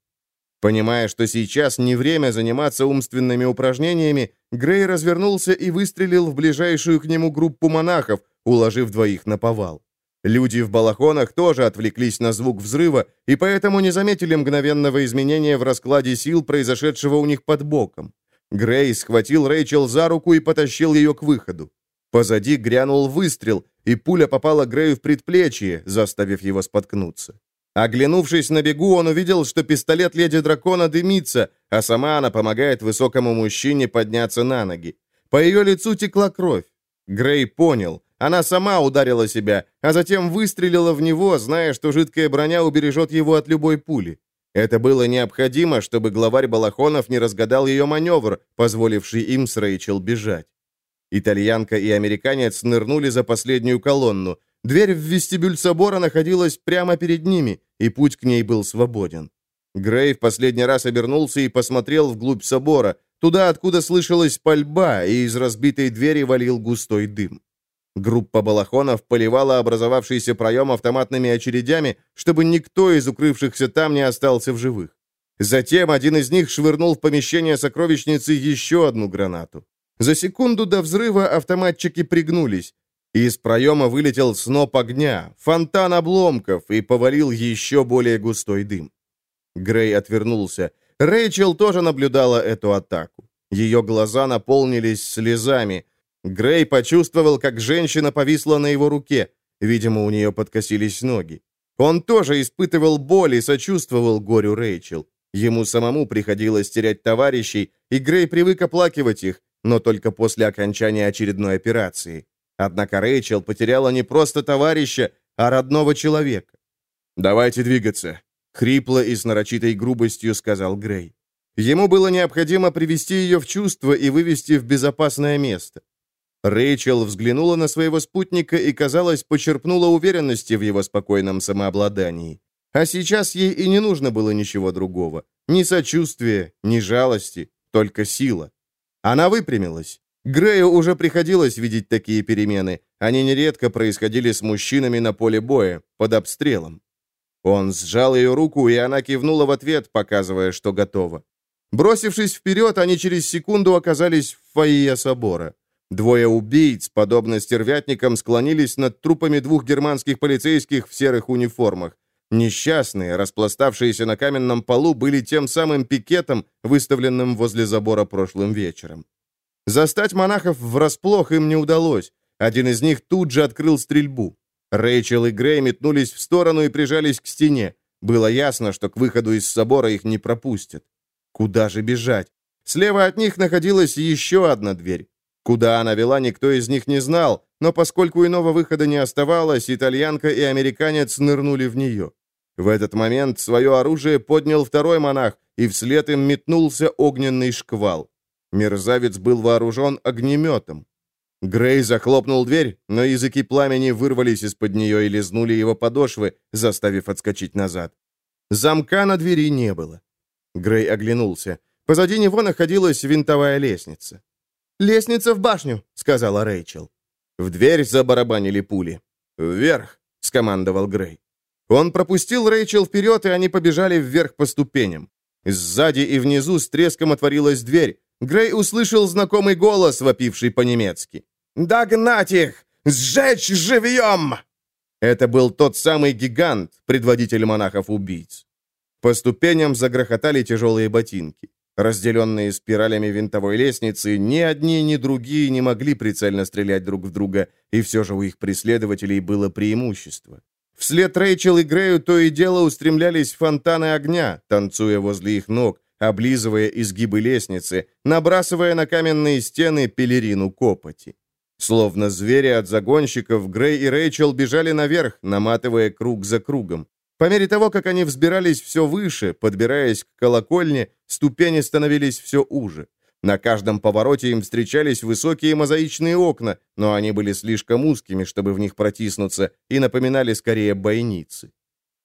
Понимая, что сейчас не время заниматься умственными упражнениями, Грей развернулся и выстрелил в ближайшую к нему группу монахов, уложив двоих на повал. Люди в балахонах тоже отвлеклись на звук взрыва и поэтому не заметили мгновенного изменения в раскладе сил, произошедшего у них под боком. Грей схватил Рэйчел за руку и потащил ее к выходу. Позади грянул выстрел, и пуля попала Грею в предплечье, заставив его споткнуться. Оглянувшись на бегу, он увидел, что пистолет леди дракона дымится, а сама она помогает высокому мужчине подняться на ноги. По ее лицу текла кровь. Грей понял, она сама ударила себя, а затем выстрелила в него, зная, что жидкая броня убережет его от любой пули. Это было необходимо, чтобы главарь Балахонов не разгадал ее маневр, позволивший им с Рэйчел бежать. Итальянка и американец нырнули за последнюю колонну. Дверь в вестибюль собора находилась прямо перед ними, и путь к ней был свободен. Грей в последний раз обернулся и посмотрел вглубь собора, туда, откуда слышалась пальба, и из разбитой двери валил густой дым. Группа балахонов поливала образовавшийся проем автоматными очередями, чтобы никто из укрывшихся там не остался в живых. Затем один из них швырнул в помещение сокровищницы еще одну гранату. За секунду до взрыва автоматчики пригнулись. Из проема вылетел сноп огня, фонтан обломков и повалил еще более густой дым. Грей отвернулся. Рэйчел тоже наблюдала эту атаку. Ее глаза наполнились слезами. Грей почувствовал, как женщина повисла на его руке. Видимо, у нее подкосились ноги. Он тоже испытывал боль и сочувствовал горю Рэйчел. Ему самому приходилось терять товарищей, и Грей привык оплакивать их, но только после окончания очередной операции. Однако Рэйчел потеряла не просто товарища, а родного человека. «Давайте двигаться», — хрипло и с нарочитой грубостью сказал Грей. Ему было необходимо привести ее в чувство и вывести в безопасное место. Рэйчел взглянула на своего спутника и, казалось, почерпнула уверенности в его спокойном самообладании. А сейчас ей и не нужно было ничего другого. Ни сочувствия, ни жалости, только сила. Она выпрямилась. Грею уже приходилось видеть такие перемены. Они нередко происходили с мужчинами на поле боя, под обстрелом. Он сжал ее руку, и она кивнула в ответ, показывая, что готова. Бросившись вперед, они через секунду оказались в фойе собора. Двое убийц, подобно стервятникам, склонились над трупами двух германских полицейских в серых униформах. Несчастные, распластавшиеся на каменном полу, были тем самым пикетом, выставленным возле забора прошлым вечером. Застать монахов врасплох им не удалось. Один из них тут же открыл стрельбу. Рэйчел и Грей метнулись в сторону и прижались к стене. Было ясно, что к выходу из собора их не пропустят. Куда же бежать? Слева от них находилась еще одна дверь. Куда она вела, никто из них не знал, но поскольку иного выхода не оставалось, итальянка и американец нырнули в нее. В этот момент свое оружие поднял второй монах, и вслед им метнулся огненный шквал. Мерзавец был вооружен огнеметом. Грей захлопнул дверь, но языки пламени вырвались из-под нее и лизнули его подошвы, заставив отскочить назад. Замка на двери не было. Грей оглянулся. Позади него находилась винтовая лестница. «Лестница в башню», — сказала Рэйчел. В дверь забарабанили пули. «Вверх», — скомандовал Грей. Он пропустил Рэйчел вперед, и они побежали вверх по ступеням. Сзади и внизу с треском отворилась дверь. Грей услышал знакомый голос, вопивший по-немецки. «Догнать их! Сжечь живьем!» Это был тот самый гигант, предводитель монахов-убийц. По ступеням загрохотали тяжелые ботинки. Разделенные спиралями винтовой лестницы, ни одни, ни другие не могли прицельно стрелять друг в друга, и все же у их преследователей было преимущество. Вслед Рэйчел и Грею то и дело устремлялись фонтаны огня, танцуя возле их ног, облизывая изгибы лестницы, набрасывая на каменные стены пелерину копоти. Словно звери от загонщиков, Грей и Рэйчел бежали наверх, наматывая круг за кругом. По мере того, как они взбирались все выше, подбираясь к колокольне, ступени становились все уже. На каждом повороте им встречались высокие мозаичные окна, но они были слишком узкими, чтобы в них протиснуться, и напоминали скорее бойницы.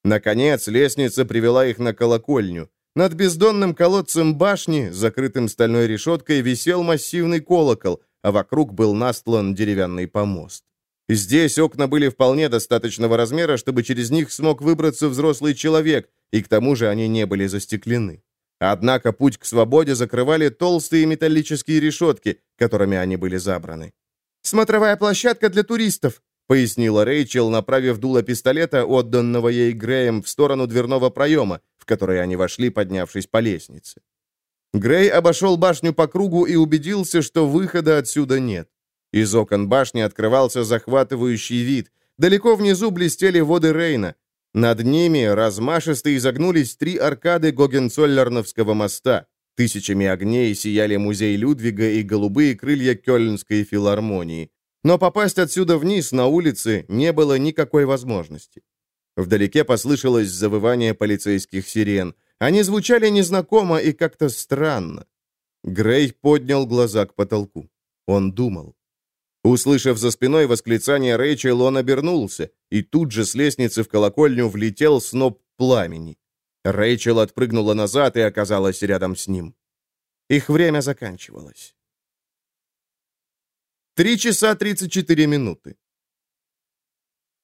Наконец, лестница привела их на колокольню. Над бездонным колодцем башни, закрытым стальной решеткой, висел массивный колокол, а вокруг был настлан деревянный помост. Здесь окна были вполне достаточного размера, чтобы через них смог выбраться взрослый человек, и к тому же они не были застеклены. Однако путь к свободе закрывали толстые металлические решетки, которыми они были забраны. «Смотровая площадка для туристов», — пояснила Рэйчел, направив дуло пистолета, отданного ей Греем, в сторону дверного проема, в который они вошли, поднявшись по лестнице. Грей обошел башню по кругу и убедился, что выхода отсюда нет. Из окон башни открывался захватывающий вид. Далеко внизу блестели воды Рейна. Над ними размашисто изогнулись три аркады Гогенцоллерновского моста. Тысячами огней сияли музей Людвига и голубые крылья Кёльнской филармонии. Но попасть отсюда вниз, на улице, не было никакой возможности. Вдалеке послышалось завывание полицейских сирен. Они звучали незнакомо и как-то странно. Грей поднял глаза к потолку. Он думал. Услышав за спиной восклицание Рэйчел, он обернулся, и тут же с лестницы в колокольню влетел сноп пламени. Рэйчел отпрыгнула назад и оказалась рядом с ним. Их время заканчивалось. Три часа тридцать четыре минуты.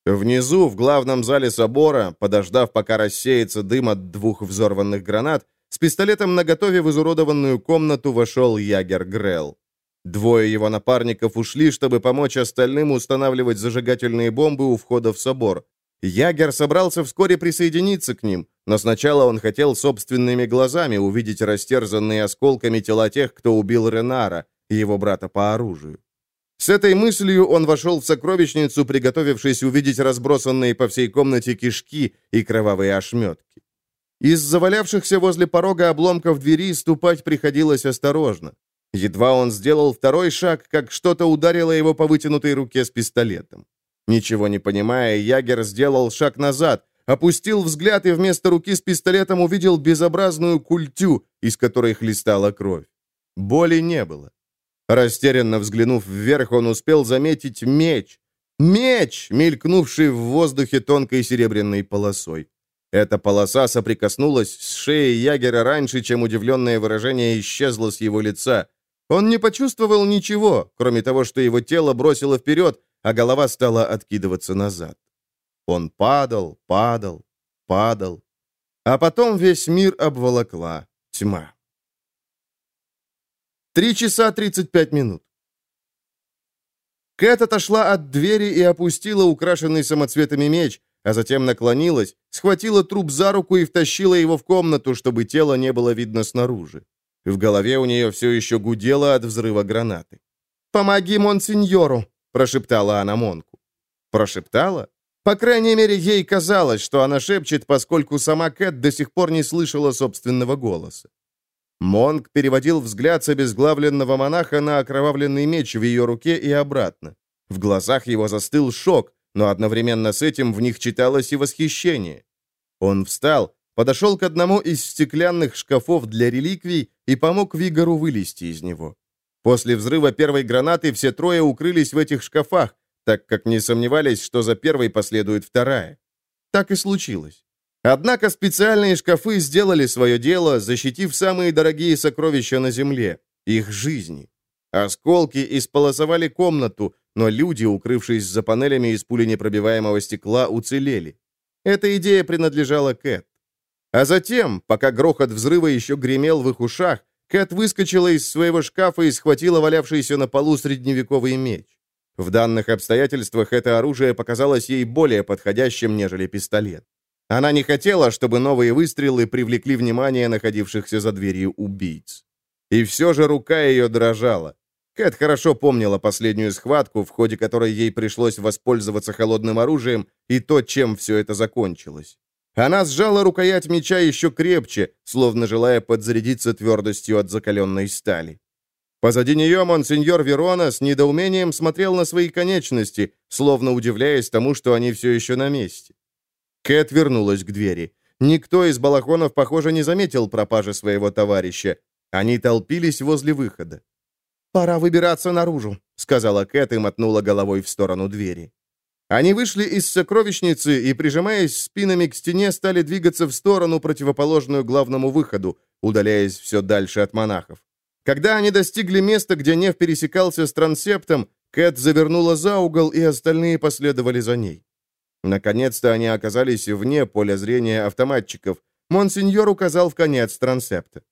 Внизу, в главном зале собора, подождав, пока рассеется дым от двух взорванных гранат, с пистолетом наготове в изуродованную комнату вошел Ягер Грелл. Двое его напарников ушли, чтобы помочь остальным устанавливать зажигательные бомбы у входа в собор. Ягер собрался вскоре присоединиться к ним, но сначала он хотел собственными глазами увидеть растерзанные осколками тела тех, кто убил Ренара, его брата по оружию. С этой мыслью он вошел в сокровищницу, приготовившись увидеть разбросанные по всей комнате кишки и кровавые ошметки. Из завалявшихся возле порога обломков двери ступать приходилось осторожно. Едва он сделал второй шаг, как что-то ударило его по вытянутой руке с пистолетом. Ничего не понимая, Ягер сделал шаг назад, опустил взгляд и вместо руки с пистолетом увидел безобразную культю, из которой хлестала кровь. Боли не было. Растерянно взглянув вверх, он успел заметить меч. Меч, мелькнувший в воздухе тонкой серебряной полосой. Эта полоса соприкоснулась с шеей Ягера раньше, чем удивленное выражение исчезло с его лица. Он не почувствовал ничего, кроме того, что его тело бросило вперед, а голова стала откидываться назад. Он падал, падал, падал. А потом весь мир обволокла тьма. Три часа тридцать пять минут. Кэт отошла от двери и опустила украшенный самоцветами меч, а затем наклонилась, схватила труп за руку и втащила его в комнату, чтобы тело не было видно снаружи. В голове у нее все еще гудело от взрыва гранаты. «Помоги монсеньору!» — прошептала она Монку. Прошептала? По крайней мере, ей казалось, что она шепчет, поскольку сама Кэт до сих пор не слышала собственного голоса. Монк переводил взгляд с обезглавленного монаха на окровавленный меч в ее руке и обратно. В глазах его застыл шок, но одновременно с этим в них читалось и восхищение. Он встал, подошел к одному из стеклянных шкафов для реликвий и помог Вигору вылезти из него. После взрыва первой гранаты все трое укрылись в этих шкафах, так как не сомневались, что за первой последует вторая. Так и случилось. Однако специальные шкафы сделали свое дело, защитив самые дорогие сокровища на Земле — их жизни. Осколки исполосовали комнату, но люди, укрывшись за панелями из пуленепробиваемого стекла, уцелели. Эта идея принадлежала Кэт. А затем, пока грохот взрыва еще гремел в их ушах, Кэт выскочила из своего шкафа и схватила валявшийся на полу средневековый меч. В данных обстоятельствах это оружие показалось ей более подходящим, нежели пистолет. Она не хотела, чтобы новые выстрелы привлекли внимание находившихся за дверью убийц. И все же рука ее дрожала. Кэт хорошо помнила последнюю схватку, в ходе которой ей пришлось воспользоваться холодным оружием, и то, чем все это закончилось. Она сжала рукоять меча еще крепче, словно желая подзарядиться твердостью от закаленной стали. Позади нее монсеньор Верона с недоумением смотрел на свои конечности, словно удивляясь тому, что они все еще на месте. Кэт вернулась к двери. Никто из балахонов, похоже, не заметил пропажи своего товарища. Они толпились возле выхода. «Пора выбираться наружу», — сказала Кэт и мотнула головой в сторону двери. Они вышли из сокровищницы и, прижимаясь спинами к стене, стали двигаться в сторону, противоположную главному выходу, удаляясь все дальше от монахов. Когда они достигли места, где Нев пересекался с трансептом, Кэт завернула за угол, и остальные последовали за ней. Наконец-то они оказались вне поля зрения автоматчиков. Монсеньор указал в конец трансепта.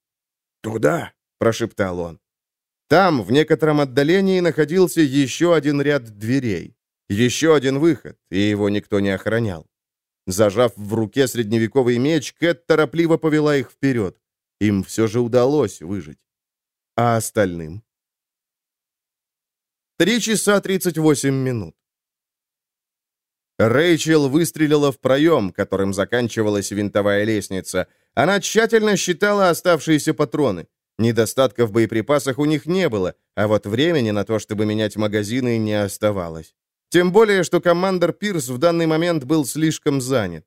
«Туда!» — прошептал он. Там, в некотором отдалении, находился еще один ряд дверей. Еще один выход, и его никто не охранял. Зажав в руке средневековый меч, Кэт торопливо повела их вперед. Им все же удалось выжить. А остальным? Три часа тридцать восемь минут. Рэйчел выстрелила в проем, которым заканчивалась винтовая лестница. Она тщательно считала оставшиеся патроны. Недостатков в боеприпасах у них не было, а вот времени на то, чтобы менять магазины, не оставалось. Тем более, что командор Пирс в данный момент был слишком занят.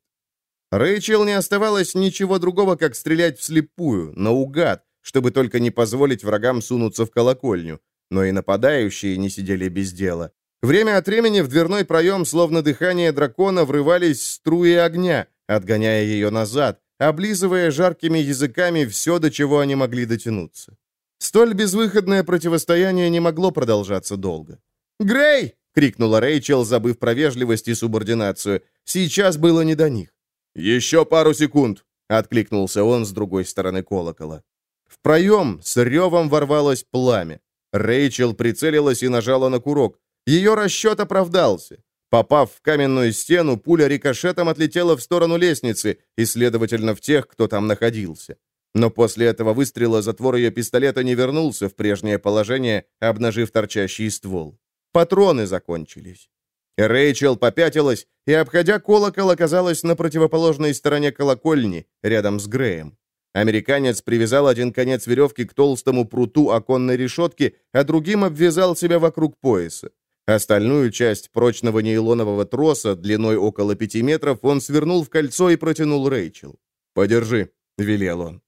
Рэйчел не оставалось ничего другого, как стрелять вслепую, наугад, чтобы только не позволить врагам сунуться в колокольню. Но и нападающие не сидели без дела. Время от времени в дверной проем, словно дыхание дракона, врывались струи огня, отгоняя ее назад, облизывая жаркими языками все, до чего они могли дотянуться. Столь безвыходное противостояние не могло продолжаться долго. «Грей!» — крикнула Рэйчел, забыв про вежливость и субординацию. Сейчас было не до них. «Еще пару секунд!» — откликнулся он с другой стороны колокола. В проем с ревом ворвалось пламя. Рэйчел прицелилась и нажала на курок. Ее расчет оправдался. Попав в каменную стену, пуля рикошетом отлетела в сторону лестницы и, следовательно, в тех, кто там находился. Но после этого выстрела затвор ее пистолета не вернулся в прежнее положение, обнажив торчащий ствол. Патроны закончились. Рэйчел попятилась и, обходя колокол, оказалась на противоположной стороне колокольни, рядом с Греем. Американец привязал один конец веревки к толстому пруту оконной решетки, а другим обвязал себя вокруг пояса. Остальную часть прочного нейлонового троса длиной около пяти метров он свернул в кольцо и протянул Рэйчел. «Подержи», — велел он.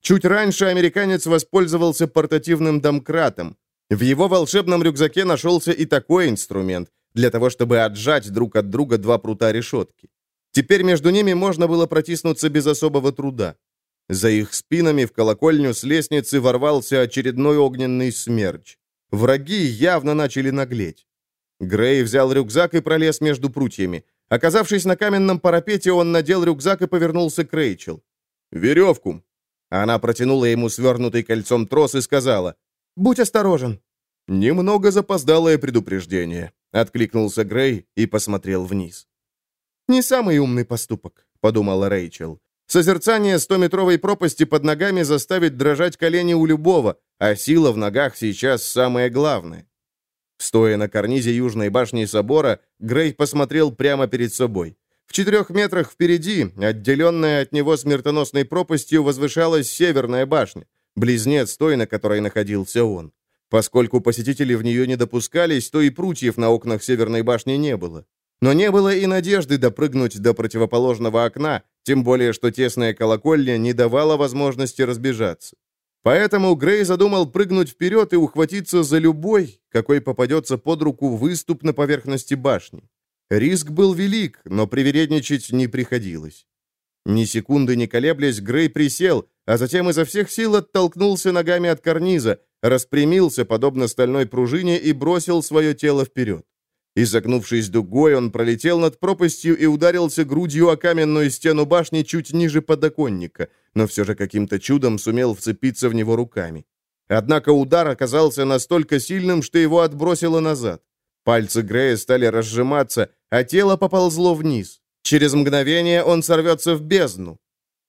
Чуть раньше американец воспользовался портативным домкратом. В его волшебном рюкзаке нашелся и такой инструмент, для того, чтобы отжать друг от друга два прута решетки. Теперь между ними можно было протиснуться без особого труда. За их спинами в колокольню с лестницы ворвался очередной огненный смерч. Враги явно начали наглеть. Грей взял рюкзак и пролез между прутьями. Оказавшись на каменном парапете, он надел рюкзак и повернулся к Рэйчел. «Веревку!» Она протянула ему свернутый кольцом трос и сказала, «Будь осторожен». «Немного запоздалое предупреждение», — откликнулся Грей и посмотрел вниз. «Не самый умный поступок», — подумала Рэйчел. Созерцание стометровой пропасти под ногами заставит дрожать колени у любого, а сила в ногах сейчас самое главное. Стоя на карнизе южной башни собора, Грей посмотрел прямо перед собой. В четырех метрах впереди, отделенная от него смертоносной пропастью, возвышалась северная башня, близнец той, на которой находился он. Поскольку посетители в нее не допускались, то и прутьев на окнах северной башни не было. Но не было и надежды допрыгнуть до противоположного окна, тем более что тесная колокольня не давала возможности разбежаться. Поэтому Грей задумал прыгнуть вперед и ухватиться за любой, какой попадется под руку выступ на поверхности башни. Риск был велик, но привередничать не приходилось. Ни секунды не колеблясь, Грей присел, а затем изо всех сил оттолкнулся ногами от карниза, распрямился, подобно стальной пружине, и бросил свое тело вперед. Изогнувшись дугой, он пролетел над пропастью и ударился грудью о каменную стену башни чуть ниже подоконника, но все же каким-то чудом сумел вцепиться в него руками. Однако удар оказался настолько сильным, что его отбросило назад. Пальцы Грея стали разжиматься, а тело поползло вниз. Через мгновение он сорвется в бездну.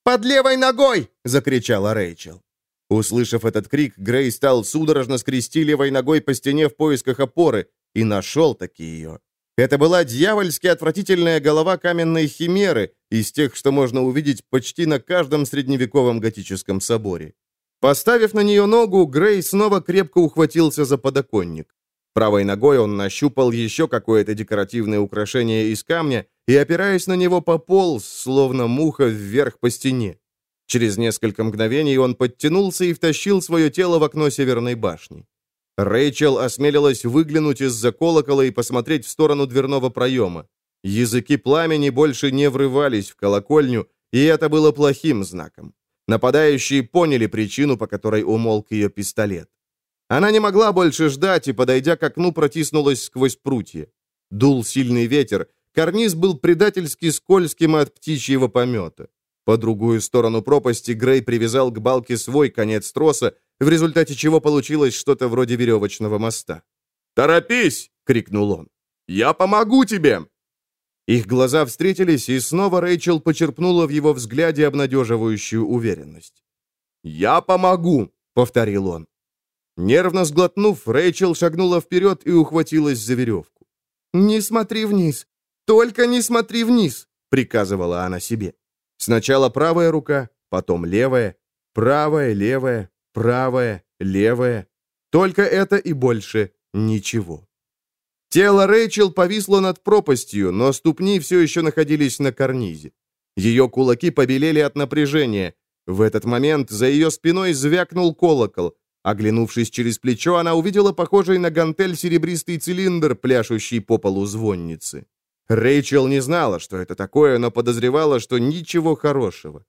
«Под левой ногой!» — закричала Рэйчел. Услышав этот крик, Грей стал судорожно скрести левой ногой по стене в поисках опоры, и нашел таки ее. Это была дьявольски отвратительная голова каменной химеры, из тех, что можно увидеть почти на каждом средневековом готическом соборе. Поставив на нее ногу, Грей снова крепко ухватился за подоконник. Правой ногой он нащупал еще какое-то декоративное украшение из камня и, опираясь на него, пополз, словно муха, вверх по стене. Через несколько мгновений он подтянулся и втащил свое тело в окно северной башни. Рэйчел осмелилась выглянуть из-за колокола и посмотреть в сторону дверного проема. Языки пламени больше не врывались в колокольню, и это было плохим знаком. Нападающие поняли причину, по которой умолк ее пистолет. Она не могла больше ждать и, подойдя к окну, протиснулась сквозь прутья. Дул сильный ветер, карниз был предательски скользким от птичьего помета. По другую сторону пропасти Грей привязал к балке свой конец троса в результате чего получилось что-то вроде веревочного моста. «Торопись!» — крикнул он. «Я помогу тебе!» Их глаза встретились, и снова Рэйчел почерпнула в его взгляде обнадеживающую уверенность. «Я помогу!» — повторил он. Нервно сглотнув, Рэйчел шагнула вперед и ухватилась за веревку. «Не смотри вниз! Только не смотри вниз!» — приказывала она себе. Сначала правая рука, потом левая, правая, левая, правое, левое. Только это и больше ничего. Тело Рэйчел повисло над пропастью, но ступни все еще находились на карнизе. Ее кулаки побелели от напряжения. В этот момент за ее спиной звякнул колокол. Оглянувшись через плечо, она увидела похожий на гантель серебристый цилиндр, пляшущий по полу звонницы. Рэйчел не знала, что это такое, но подозревала, что ничего хорошего.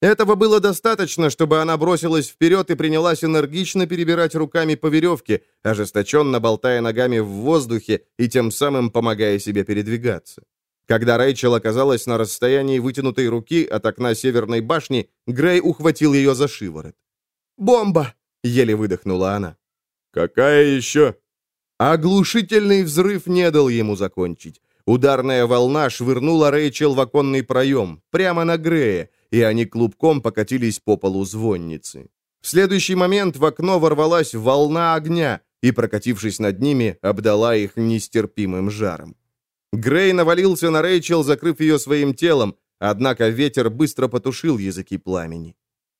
Этого было достаточно, чтобы она бросилась вперед и принялась энергично перебирать руками по веревке, ожесточенно болтая ногами в воздухе и тем самым помогая себе передвигаться. Когда Рэйчел оказалась на расстоянии вытянутой руки от окна северной башни, Грей ухватил ее за шиворот. «Бомба!» — еле выдохнула она. «Какая еще?» Оглушительный взрыв не дал ему закончить. Ударная волна швырнула Рэйчел в оконный проем, прямо на Грея, и они клубком покатились по полу звонницы. В следующий момент в окно ворвалась волна огня и, прокатившись над ними, обдала их нестерпимым жаром. Грей навалился на Рэйчел, закрыв ее своим телом, однако ветер быстро потушил языки пламени.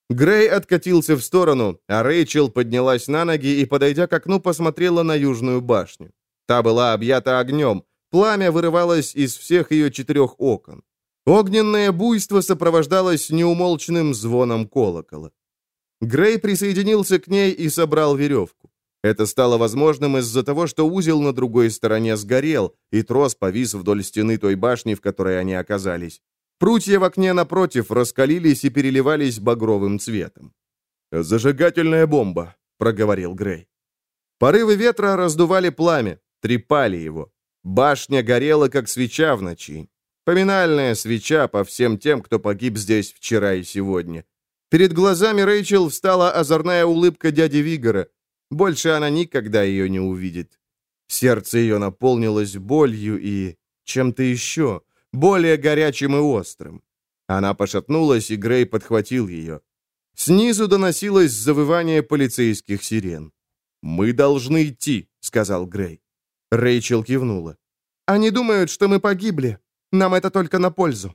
Грей откатился в сторону, а Рэйчел поднялась на ноги и, подойдя к окну, посмотрела на южную башню. Та была объята огнем, пламя вырывалось из всех ее четырех окон. Огненное буйство сопровождалось неумолчным звоном колокола. Грей присоединился к ней и собрал веревку. Это стало возможным из-за того, что узел на другой стороне сгорел, и трос повис вдоль стены той башни, в которой они оказались. Прутья в окне напротив раскалились и переливались багровым цветом. «Зажигательная бомба», — проговорил Грей. Порывы ветра раздували пламя, трепали его. Башня горела, как свеча в ночи. Поминальная свеча по всем тем, кто погиб здесь вчера и сегодня. Перед глазами Рэйчел встала озорная улыбка дяди Вигора. Больше она никогда ее не увидит. Сердце ее наполнилось болью и чем-то еще, более горячим и острым. Она пошатнулась, и Грей подхватил ее. Снизу доносилось завывание полицейских сирен. «Мы должны идти», — сказал Грей. Рэйчел кивнула. «Они думают, что мы погибли. Нам это только на пользу».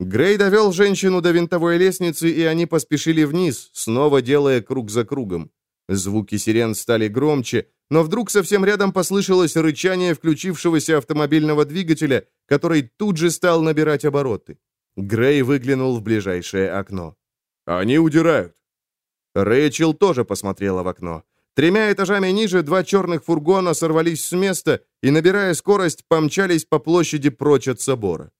Грей довел женщину до винтовой лестницы, и они поспешили вниз, снова делая круг за кругом. Звуки сирен стали громче, но вдруг совсем рядом послышалось рычание включившегося автомобильного двигателя, который тут же стал набирать обороты. Грей выглянул в ближайшее окно. «Они удирают». Рэйчел тоже посмотрела в окно. Тремя этажами ниже два черных фургона сорвались с места и, набирая скорость, помчались по площади прочь от собора.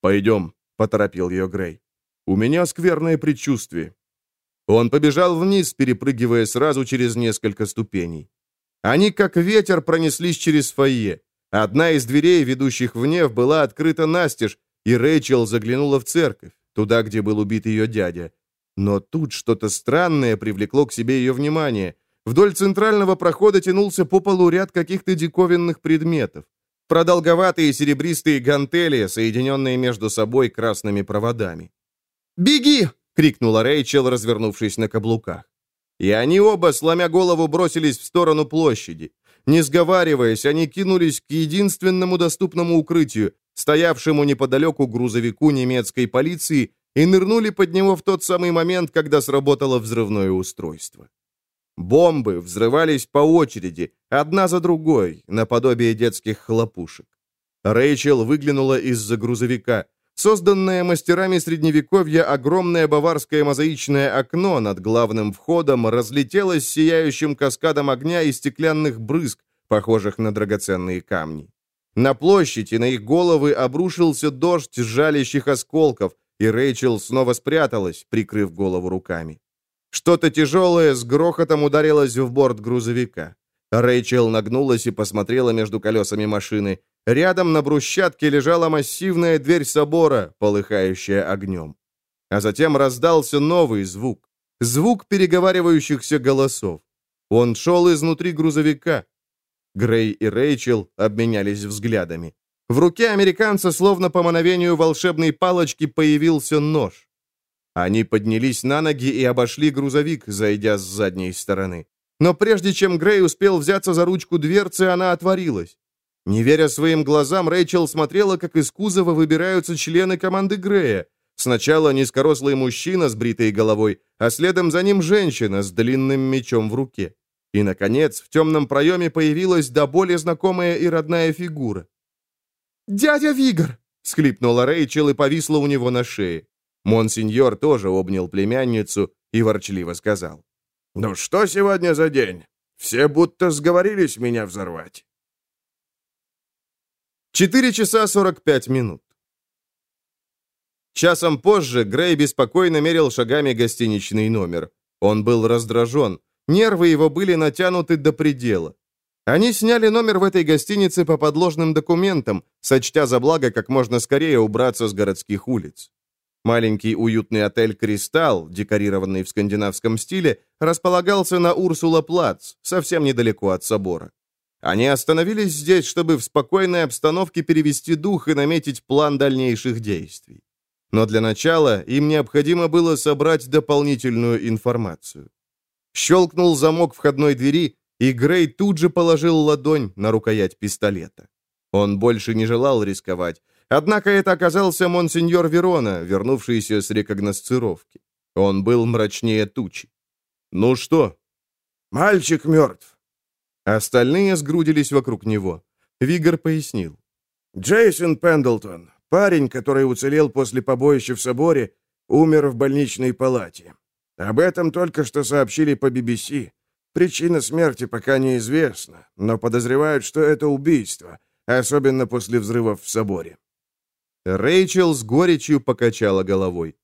«Пойдем», — поторопил ее Грей. «У меня скверное предчувствие». Он побежал вниз, перепрыгивая сразу через несколько ступеней. Они, как ветер, пронеслись через фойе. Одна из дверей, ведущих в Нев, была открыта настежь, и Рэйчел заглянула в церковь, туда, где был убит ее дядя. Но тут что-то странное привлекло к себе ее внимание. Вдоль центрального прохода тянулся по полу ряд каких-то диковинных предметов. Продолговатые серебристые гантели, соединенные между собой красными проводами. «Беги!» — крикнула Рэйчел, развернувшись на каблуках. И они оба, сломя голову, бросились в сторону площади. Не сговариваясь, они кинулись к единственному доступному укрытию, стоявшему неподалеку грузовику немецкой полиции, и нырнули под него в тот самый момент, когда сработало взрывное устройство. Бомбы взрывались по очереди, одна за другой, наподобие детских хлопушек. Рэйчел выглянула из-за грузовика. Созданное мастерами Средневековья огромное баварское мозаичное окно над главным входом разлетелось сияющим каскадом огня и стеклянных брызг, похожих на драгоценные камни. На площади на их головы обрушился дождь жалящих осколков, и Рэйчел снова спряталась, прикрыв голову руками. Что-то тяжелое с грохотом ударилось в борт грузовика. Рэйчел нагнулась и посмотрела между колесами машины. Рядом на брусчатке лежала массивная дверь собора, полыхающая огнем. А затем раздался новый звук. Звук переговаривающихся голосов. Он шел изнутри грузовика. Грей и Рэйчел обменялись взглядами. В руке американца, словно по мановению волшебной палочки, появился нож. Они поднялись на ноги и обошли грузовик, зайдя с задней стороны. Но прежде чем Грей успел взяться за ручку дверцы, она отворилась. Не веря своим глазам, Рэйчел смотрела, как из кузова выбираются члены команды Грея. Сначала низкорослый мужчина с бритой головой, а следом за ним женщина с длинным мечом в руке. И, наконец, в темном проеме появилась до боли знакомая и родная фигура. «Дядя Вигор!» — схлипнула Рэйчел и повисла у него на шее. Монсеньор тоже обнял племянницу и ворчливо сказал. «Ну что сегодня за день? Все будто сговорились меня взорвать». Четыре часа сорок пять минут. Часом позже Грей беспокойно мерил шагами гостиничный номер. Он был раздражен. Нервы его были натянуты до предела. Они сняли номер в этой гостинице по подложным документам, сочтя за благо как можно скорее убраться с городских улиц. Маленький уютный отель «Кристалл», декорированный в скандинавском стиле, располагался на Урсула-Плац, совсем недалеко от собора. Они остановились здесь, чтобы в спокойной обстановке перевести дух и наметить план дальнейших действий. Но для начала им необходимо было собрать дополнительную информацию. Щелкнул замок входной двери, и Грей тут же положил ладонь на рукоять пистолета. Он больше не желал рисковать, Однако это оказался монсеньор Верона, вернувшийся с рекогносцировки. Он был мрачнее тучи. «Ну что?» «Мальчик мертв». Остальные сгрудились вокруг него. Вигор пояснил. «Джейсон Пендлтон, парень, который уцелел после побоища в соборе, умер в больничной палате. Об этом только что сообщили по BBC. Причина смерти пока неизвестна, но подозревают, что это убийство, особенно после взрывов в соборе. Рэйчел с горечью покачала головой.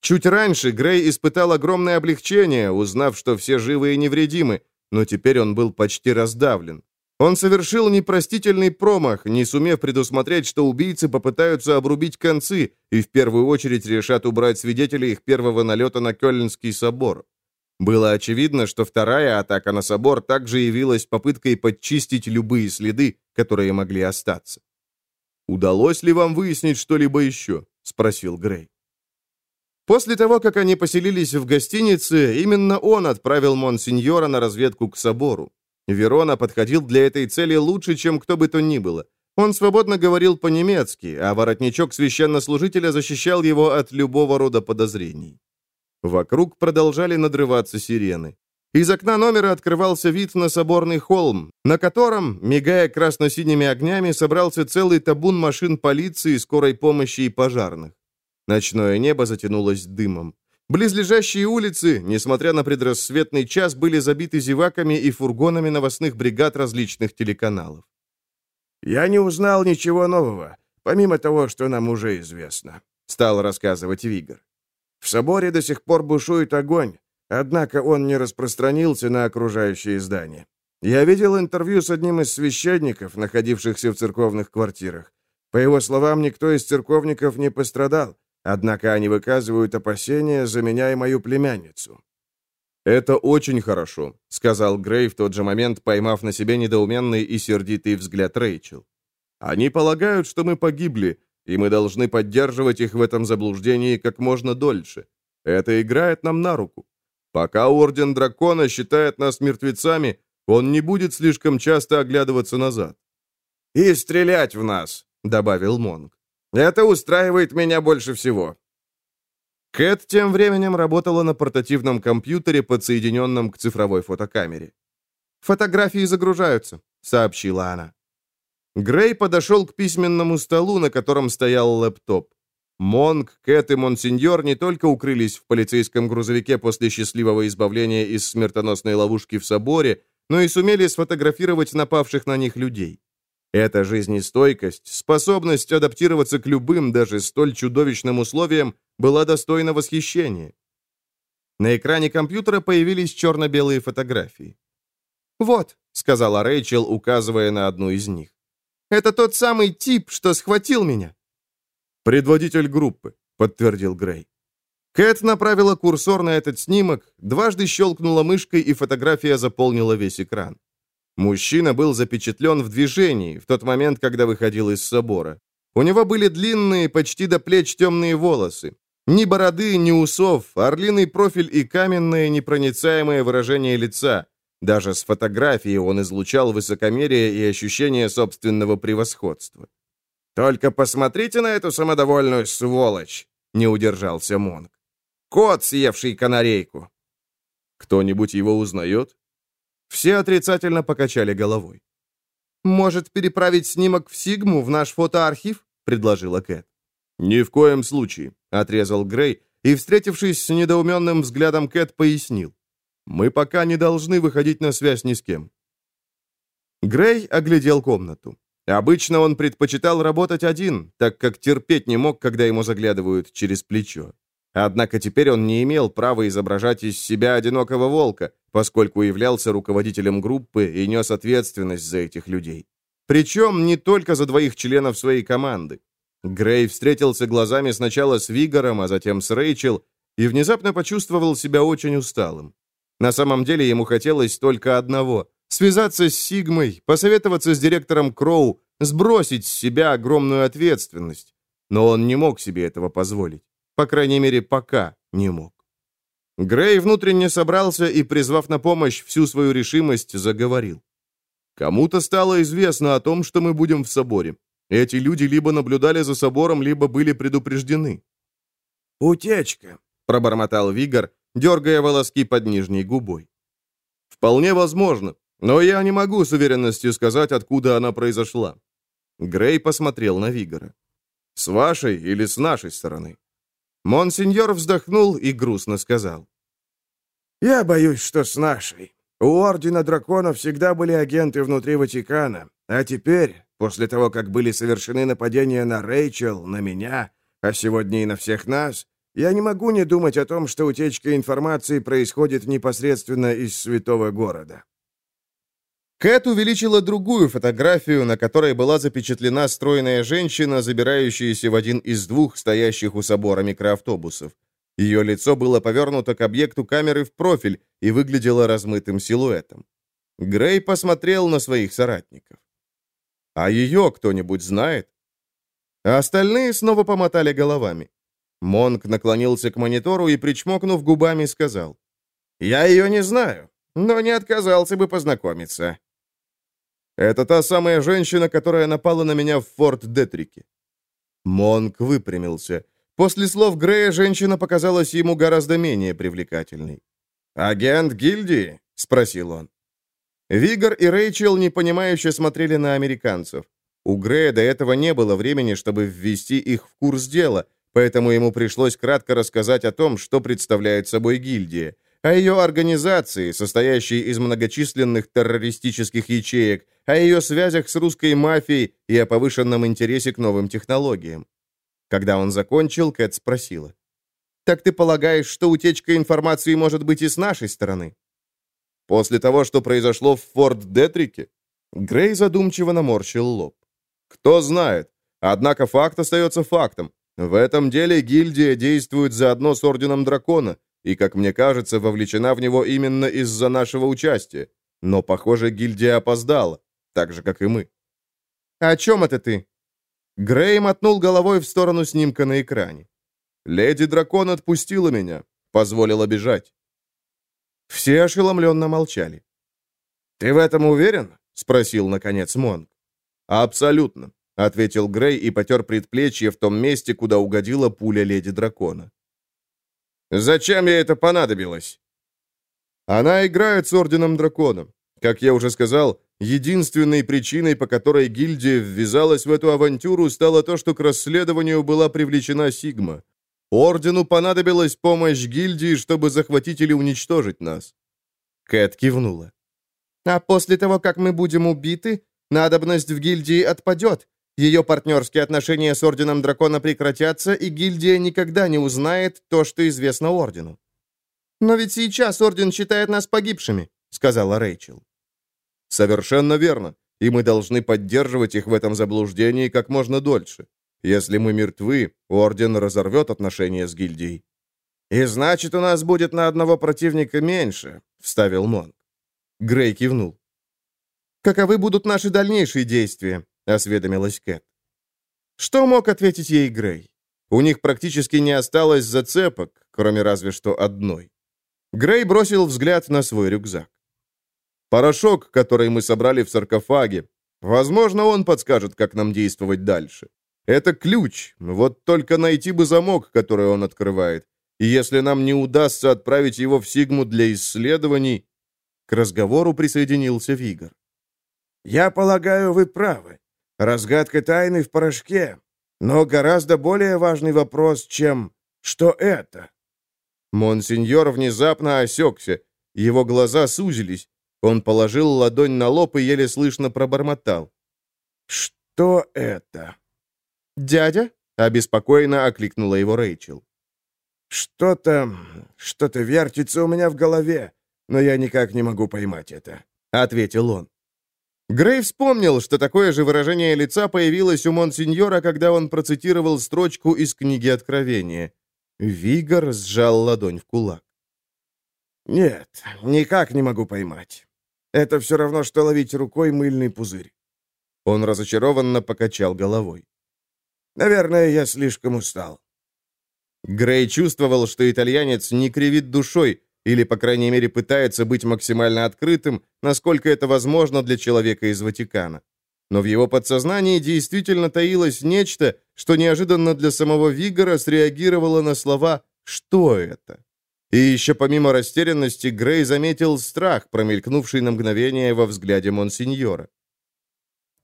Чуть раньше Грей испытал огромное облегчение, узнав, что все живы и невредимы, но теперь он был почти раздавлен. Он совершил непростительный промах, не сумев предусмотреть, что убийцы попытаются обрубить концы и в первую очередь решат убрать свидетелей их первого налета на Кёльнский собор. Было очевидно, что вторая атака на собор также явилась попыткой подчистить любые следы, которые могли остаться. «Удалось ли вам выяснить что-либо еще?» — спросил Грей. После того, как они поселились в гостинице, именно он отправил Монсеньора на разведку к собору. Верона подходил для этой цели лучше, чем кто бы то ни было. Он свободно говорил по-немецки, а воротничок священнослужителя защищал его от любого рода подозрений. Вокруг продолжали надрываться сирены. Из окна номера открывался вид на соборный холм, на котором, мигая красно-синими огнями, собрался целый табун машин полиции, скорой помощи и пожарных. Ночное небо затянулось дымом. Близлежащие улицы, несмотря на предрассветный час, были забиты зеваками и фургонами новостных бригад различных телеканалов. «Я не узнал ничего нового, помимо того, что нам уже известно», — стал рассказывать Вигор. «В соборе до сих пор бушует огонь, однако он не распространился на окружающие здания. Я видел интервью с одним из священников, находившихся в церковных квартирах. По его словам, никто из церковников не пострадал, Однако они выказывают опасения за меня и мою племянницу». «Это очень хорошо», — сказал Грей в тот же момент, поймав на себе недоуменный и сердитый взгляд Рэйчел. «Они полагают, что мы погибли, и мы должны поддерживать их в этом заблуждении как можно дольше. Это играет нам на руку. Пока Орден Дракона считает нас мертвецами, он не будет слишком часто оглядываться назад». «И стрелять в нас», — добавил Монг. Это устраивает меня больше всего». Кэт тем временем работала на портативном компьютере, подсоединенном к цифровой фотокамере. «Фотографии загружаются», — сообщила она. Грей подошел к письменному столу, на котором стоял лэптоп. Монг, Кэт и Монсеньор не только укрылись в полицейском грузовике после счастливого избавления из смертоносной ловушки в соборе, но и сумели сфотографировать напавших на них людей. Эта жизнестойкость, способность адаптироваться к любым, даже столь чудовищным условиям, была достойна восхищения. На экране компьютера появились черно-белые фотографии. «Вот», — сказала Рэйчел, указывая на одну из них. «Это тот самый тип, что схватил меня». «Предводитель группы», — подтвердил Грей. Кэт направила курсор на этот снимок, дважды щелкнула мышкой, и фотография заполнила весь экран. Мужчина был запечатлен в движении в тот момент, когда выходил из собора. У него были длинные, почти до плеч темные волосы. Ни бороды, ни усов, орлиный профиль и каменное непроницаемое выражение лица. Даже с фотографии он излучал высокомерие и ощущение собственного превосходства. «Только посмотрите на эту самодовольную сволочь!» — не удержался Монг. «Кот, съевший канарейку!» «Кто-нибудь его узнает?» Все отрицательно покачали головой. «Может, переправить снимок в Сигму, в наш фотоархив?» — предложила Кэт. «Ни в коем случае», — отрезал Грей, и, встретившись с недоуменным взглядом Кэт, пояснил. «Мы пока не должны выходить на связь ни с кем». Грей оглядел комнату. Обычно он предпочитал работать один, так как терпеть не мог, когда ему заглядывают через плечо. Однако теперь он не имел права изображать из себя одинокого волка, поскольку являлся руководителем группы и нес ответственность за этих людей. Причем не только за двоих членов своей команды. Грей встретился глазами сначала с Вигором, а затем с Рэйчел, и внезапно почувствовал себя очень усталым. На самом деле ему хотелось только одного — связаться с Сигмой, посоветоваться с директором Кроу, сбросить с себя огромную ответственность. Но он не мог себе этого позволить. По крайней мере, пока не мог. Грей внутренне собрался и, призвав на помощь всю свою решимость, заговорил. «Кому-то стало известно о том, что мы будем в соборе. Эти люди либо наблюдали за собором, либо были предупреждены». «Утечка», — пробормотал Вигор, дергая волоски под нижней губой. «Вполне возможно. Но я не могу с уверенностью сказать, откуда она произошла». Грей посмотрел на Вигора. «С вашей или с нашей стороны?» Монсеньор вздохнул и грустно сказал. «Я боюсь, что с нашей. У Ордена Драконов всегда были агенты внутри Ватикана, а теперь, после того, как были совершены нападения на Рэйчел, на меня, а сегодня и на всех нас, я не могу не думать о том, что утечка информации происходит непосредственно из святого города. Кэт увеличила другую фотографию, на которой была запечатлена стройная женщина, забирающаяся в один из двух стоящих у собора микроавтобусов. Ее лицо было повернуто к объекту камеры в профиль и выглядело размытым силуэтом. Грей посмотрел на своих соратников. «А ее кто-нибудь знает?» А остальные снова помотали головами. Монк наклонился к монитору и, причмокнув губами, сказал. «Я ее не знаю, но не отказался бы познакомиться». «Это та самая женщина, которая напала на меня в Форт Детрике». Монк выпрямился. После слов Грея женщина показалась ему гораздо менее привлекательной. «Агент гильдии?» — спросил он. Вигор и Рэйчел непонимающе смотрели на американцев. У Грея до этого не было времени, чтобы ввести их в курс дела, поэтому ему пришлось кратко рассказать о том, что представляет собой гильдия, о ее организации, состоящей из многочисленных террористических ячеек, о ее связях с русской мафией и о повышенном интересе к новым технологиям. Когда он закончил, Кэт спросила. «Так ты полагаешь, что утечка информации может быть и с нашей стороны?» После того, что произошло в Форт Детрике, Грей задумчиво наморщил лоб. «Кто знает. Однако факт остается фактом. В этом деле гильдия действует заодно с Орденом Дракона, и, как мне кажется, вовлечена в него именно из-за нашего участия. Но, похоже, гильдия опоздала, так же, как и мы. «О чем это ты?» Грей мотнул головой в сторону снимка на экране. «Леди Дракон отпустила меня, позволила бежать». Все ошеломленно молчали. «Ты в этом уверен?» — спросил, наконец, Монг. «Абсолютно. — ответил Грей и потер предплечье в том месте, куда угодила пуля леди дракона. «Зачем ей это понадобилось?» «Она играет с Орденом Дракона. Как я уже сказал, единственной причиной, по которой гильдия ввязалась в эту авантюру, стало то, что к расследованию была привлечена Сигма. Ордену понадобилась помощь гильдии, чтобы захватить или уничтожить нас». Кэт кивнула. «А после того, как мы будем убиты, надобность в гильдии отпадет, ее партнерские отношения с Орденом Дракона прекратятся, и гильдия никогда не узнает то, что известно Ордену. «Но ведь сейчас Орден считает нас погибшими», — сказала Рэйчел. «Совершенно верно, и мы должны поддерживать их в этом заблуждении как можно дольше. Если мы мертвы, Орден разорвет отношения с гильдией». «И значит, у нас будет на одного противника меньше», — вставил Монг. Грей кивнул. «Каковы будут наши дальнейшие действия?» — осведомилась Кэт. Что мог ответить ей Грей? У них практически не осталось зацепок, кроме разве что одной. Грей бросил взгляд на свой рюкзак. «Порошок, который мы собрали в саркофаге. Возможно, он подскажет, как нам действовать дальше. Это ключ, вот только найти бы замок, который он открывает. И если нам не удастся отправить его в Сигму для исследований...» К разговору присоединился Вигор. «Я полагаю, вы правы. Разгадка тайны в порошке. Но гораздо более важный вопрос, чем «что это?» Монсеньор внезапно осекся. Его глаза сузились. Он положил ладонь на лоб и еле слышно пробормотал. «Что это?» «Дядя?» — обеспокоенно окликнула его Рэйчел. «Что-то... что-то вертится у меня в голове, но я никак не могу поймать это», — ответил он. Грей вспомнил, что такое же выражение лица появилось у Монсеньора, когда он процитировал строчку из книги Откровения. Вигор сжал ладонь в кулак. «Нет, никак не могу поймать. Это все равно, что ловить рукой мыльный пузырь». Он разочарованно покачал головой. «Наверное, я слишком устал». Грей чувствовал, что итальянец не кривит душой, или, по крайней мере, пытается быть максимально открытым, насколько это возможно для человека из Ватикана. Но в его подсознании действительно таилось нечто, что неожиданно для самого Вигора среагировало на слова «что это?». И еще помимо растерянности, Грей заметил страх, промелькнувший на мгновение во взгляде монсеньора.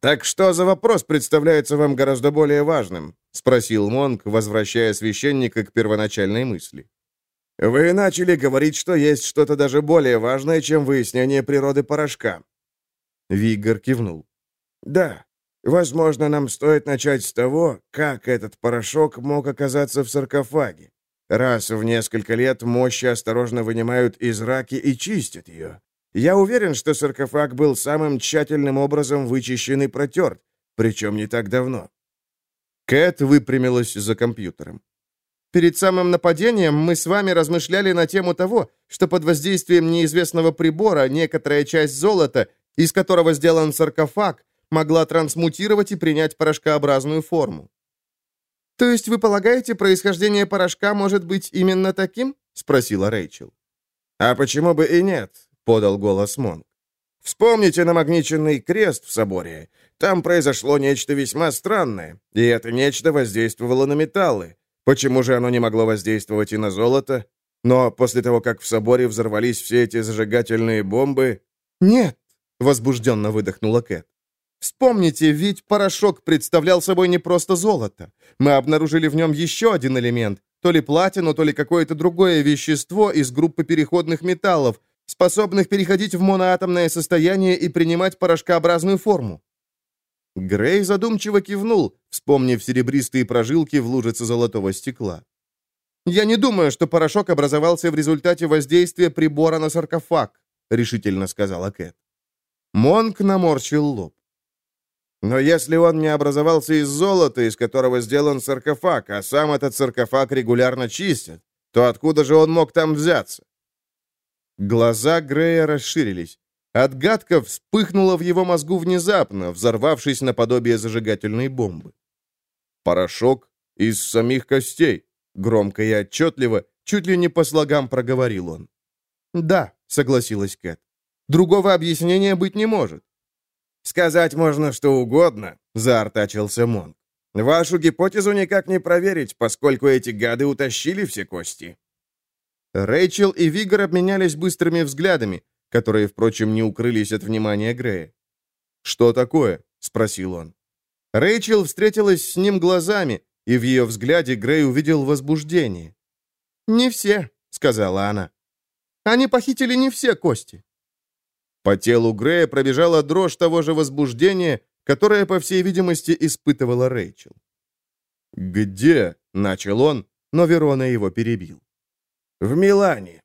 «Так что за вопрос представляется вам гораздо более важным?» — спросил Монк, возвращая священника к первоначальной мысли. «Вы начали говорить, что есть что-то даже более важное, чем выяснение природы порошка». Виггар кивнул. «Да, возможно, нам стоит начать с того, как этот порошок мог оказаться в саркофаге. Раз в несколько лет мощи осторожно вынимают из раки и чистят ее. Я уверен, что саркофаг был самым тщательным образом вычищен и протерт, причем не так давно». Кэт выпрямилась за компьютером. Перед самым нападением мы с вами размышляли на тему того, что под воздействием неизвестного прибора некоторая часть золота, из которого сделан саркофаг, могла трансмутировать и принять порошкообразную форму. То есть вы полагаете, происхождение порошка может быть именно таким? спросила Рэйчел. А почему бы и нет? подал голос Монк. Вспомните намагниченный крест в соборе. Там произошло нечто весьма странное, и это нечто воздействовало на металлы. Почему же оно не могло воздействовать и на золото? Но после того, как в соборе взорвались все эти зажигательные бомбы... «Нет!» — возбужденно выдохнула Кэт. «Вспомните, ведь порошок представлял собой не просто золото. Мы обнаружили в нем еще один элемент, то ли платину, то ли какое-то другое вещество из группы переходных металлов, способных переходить в моноатомное состояние и принимать порошкообразную форму. Грей задумчиво кивнул, вспомнив серебристые прожилки в лужице золотого стекла. «Я не думаю, что порошок образовался в результате воздействия прибора на саркофаг», — решительно сказала Кэт. Монк наморщил лоб. «Но если он не образовался из золота, из которого сделан саркофаг, а сам этот саркофаг регулярно чистят, то откуда же он мог там взяться?» Глаза Грея расширились. Отгадка вспыхнула в его мозгу внезапно, взорвавшись наподобие зажигательной бомбы. «Порошок из самих костей», — громко и отчетливо, чуть ли не по слогам проговорил он. «Да», — согласилась Кэт. «Другого объяснения быть не может». «Сказать можно что угодно», — заортачился Монк. «Вашу гипотезу никак не проверить, поскольку эти гады утащили все кости». Рэйчел и Вигор обменялись быстрыми взглядами, которые, впрочем, не укрылись от внимания Грея. «Что такое?» — спросил он. Рэйчел встретилась с ним глазами, и в ее взгляде Грей увидел возбуждение. «Не все», — сказала она. «Они похитили не все кости». По телу Грея пробежала дрожь того же возбуждения, которое, по всей видимости, испытывала Рэйчел. «Где?» — начал он, но Верона его перебил. «В Милане»,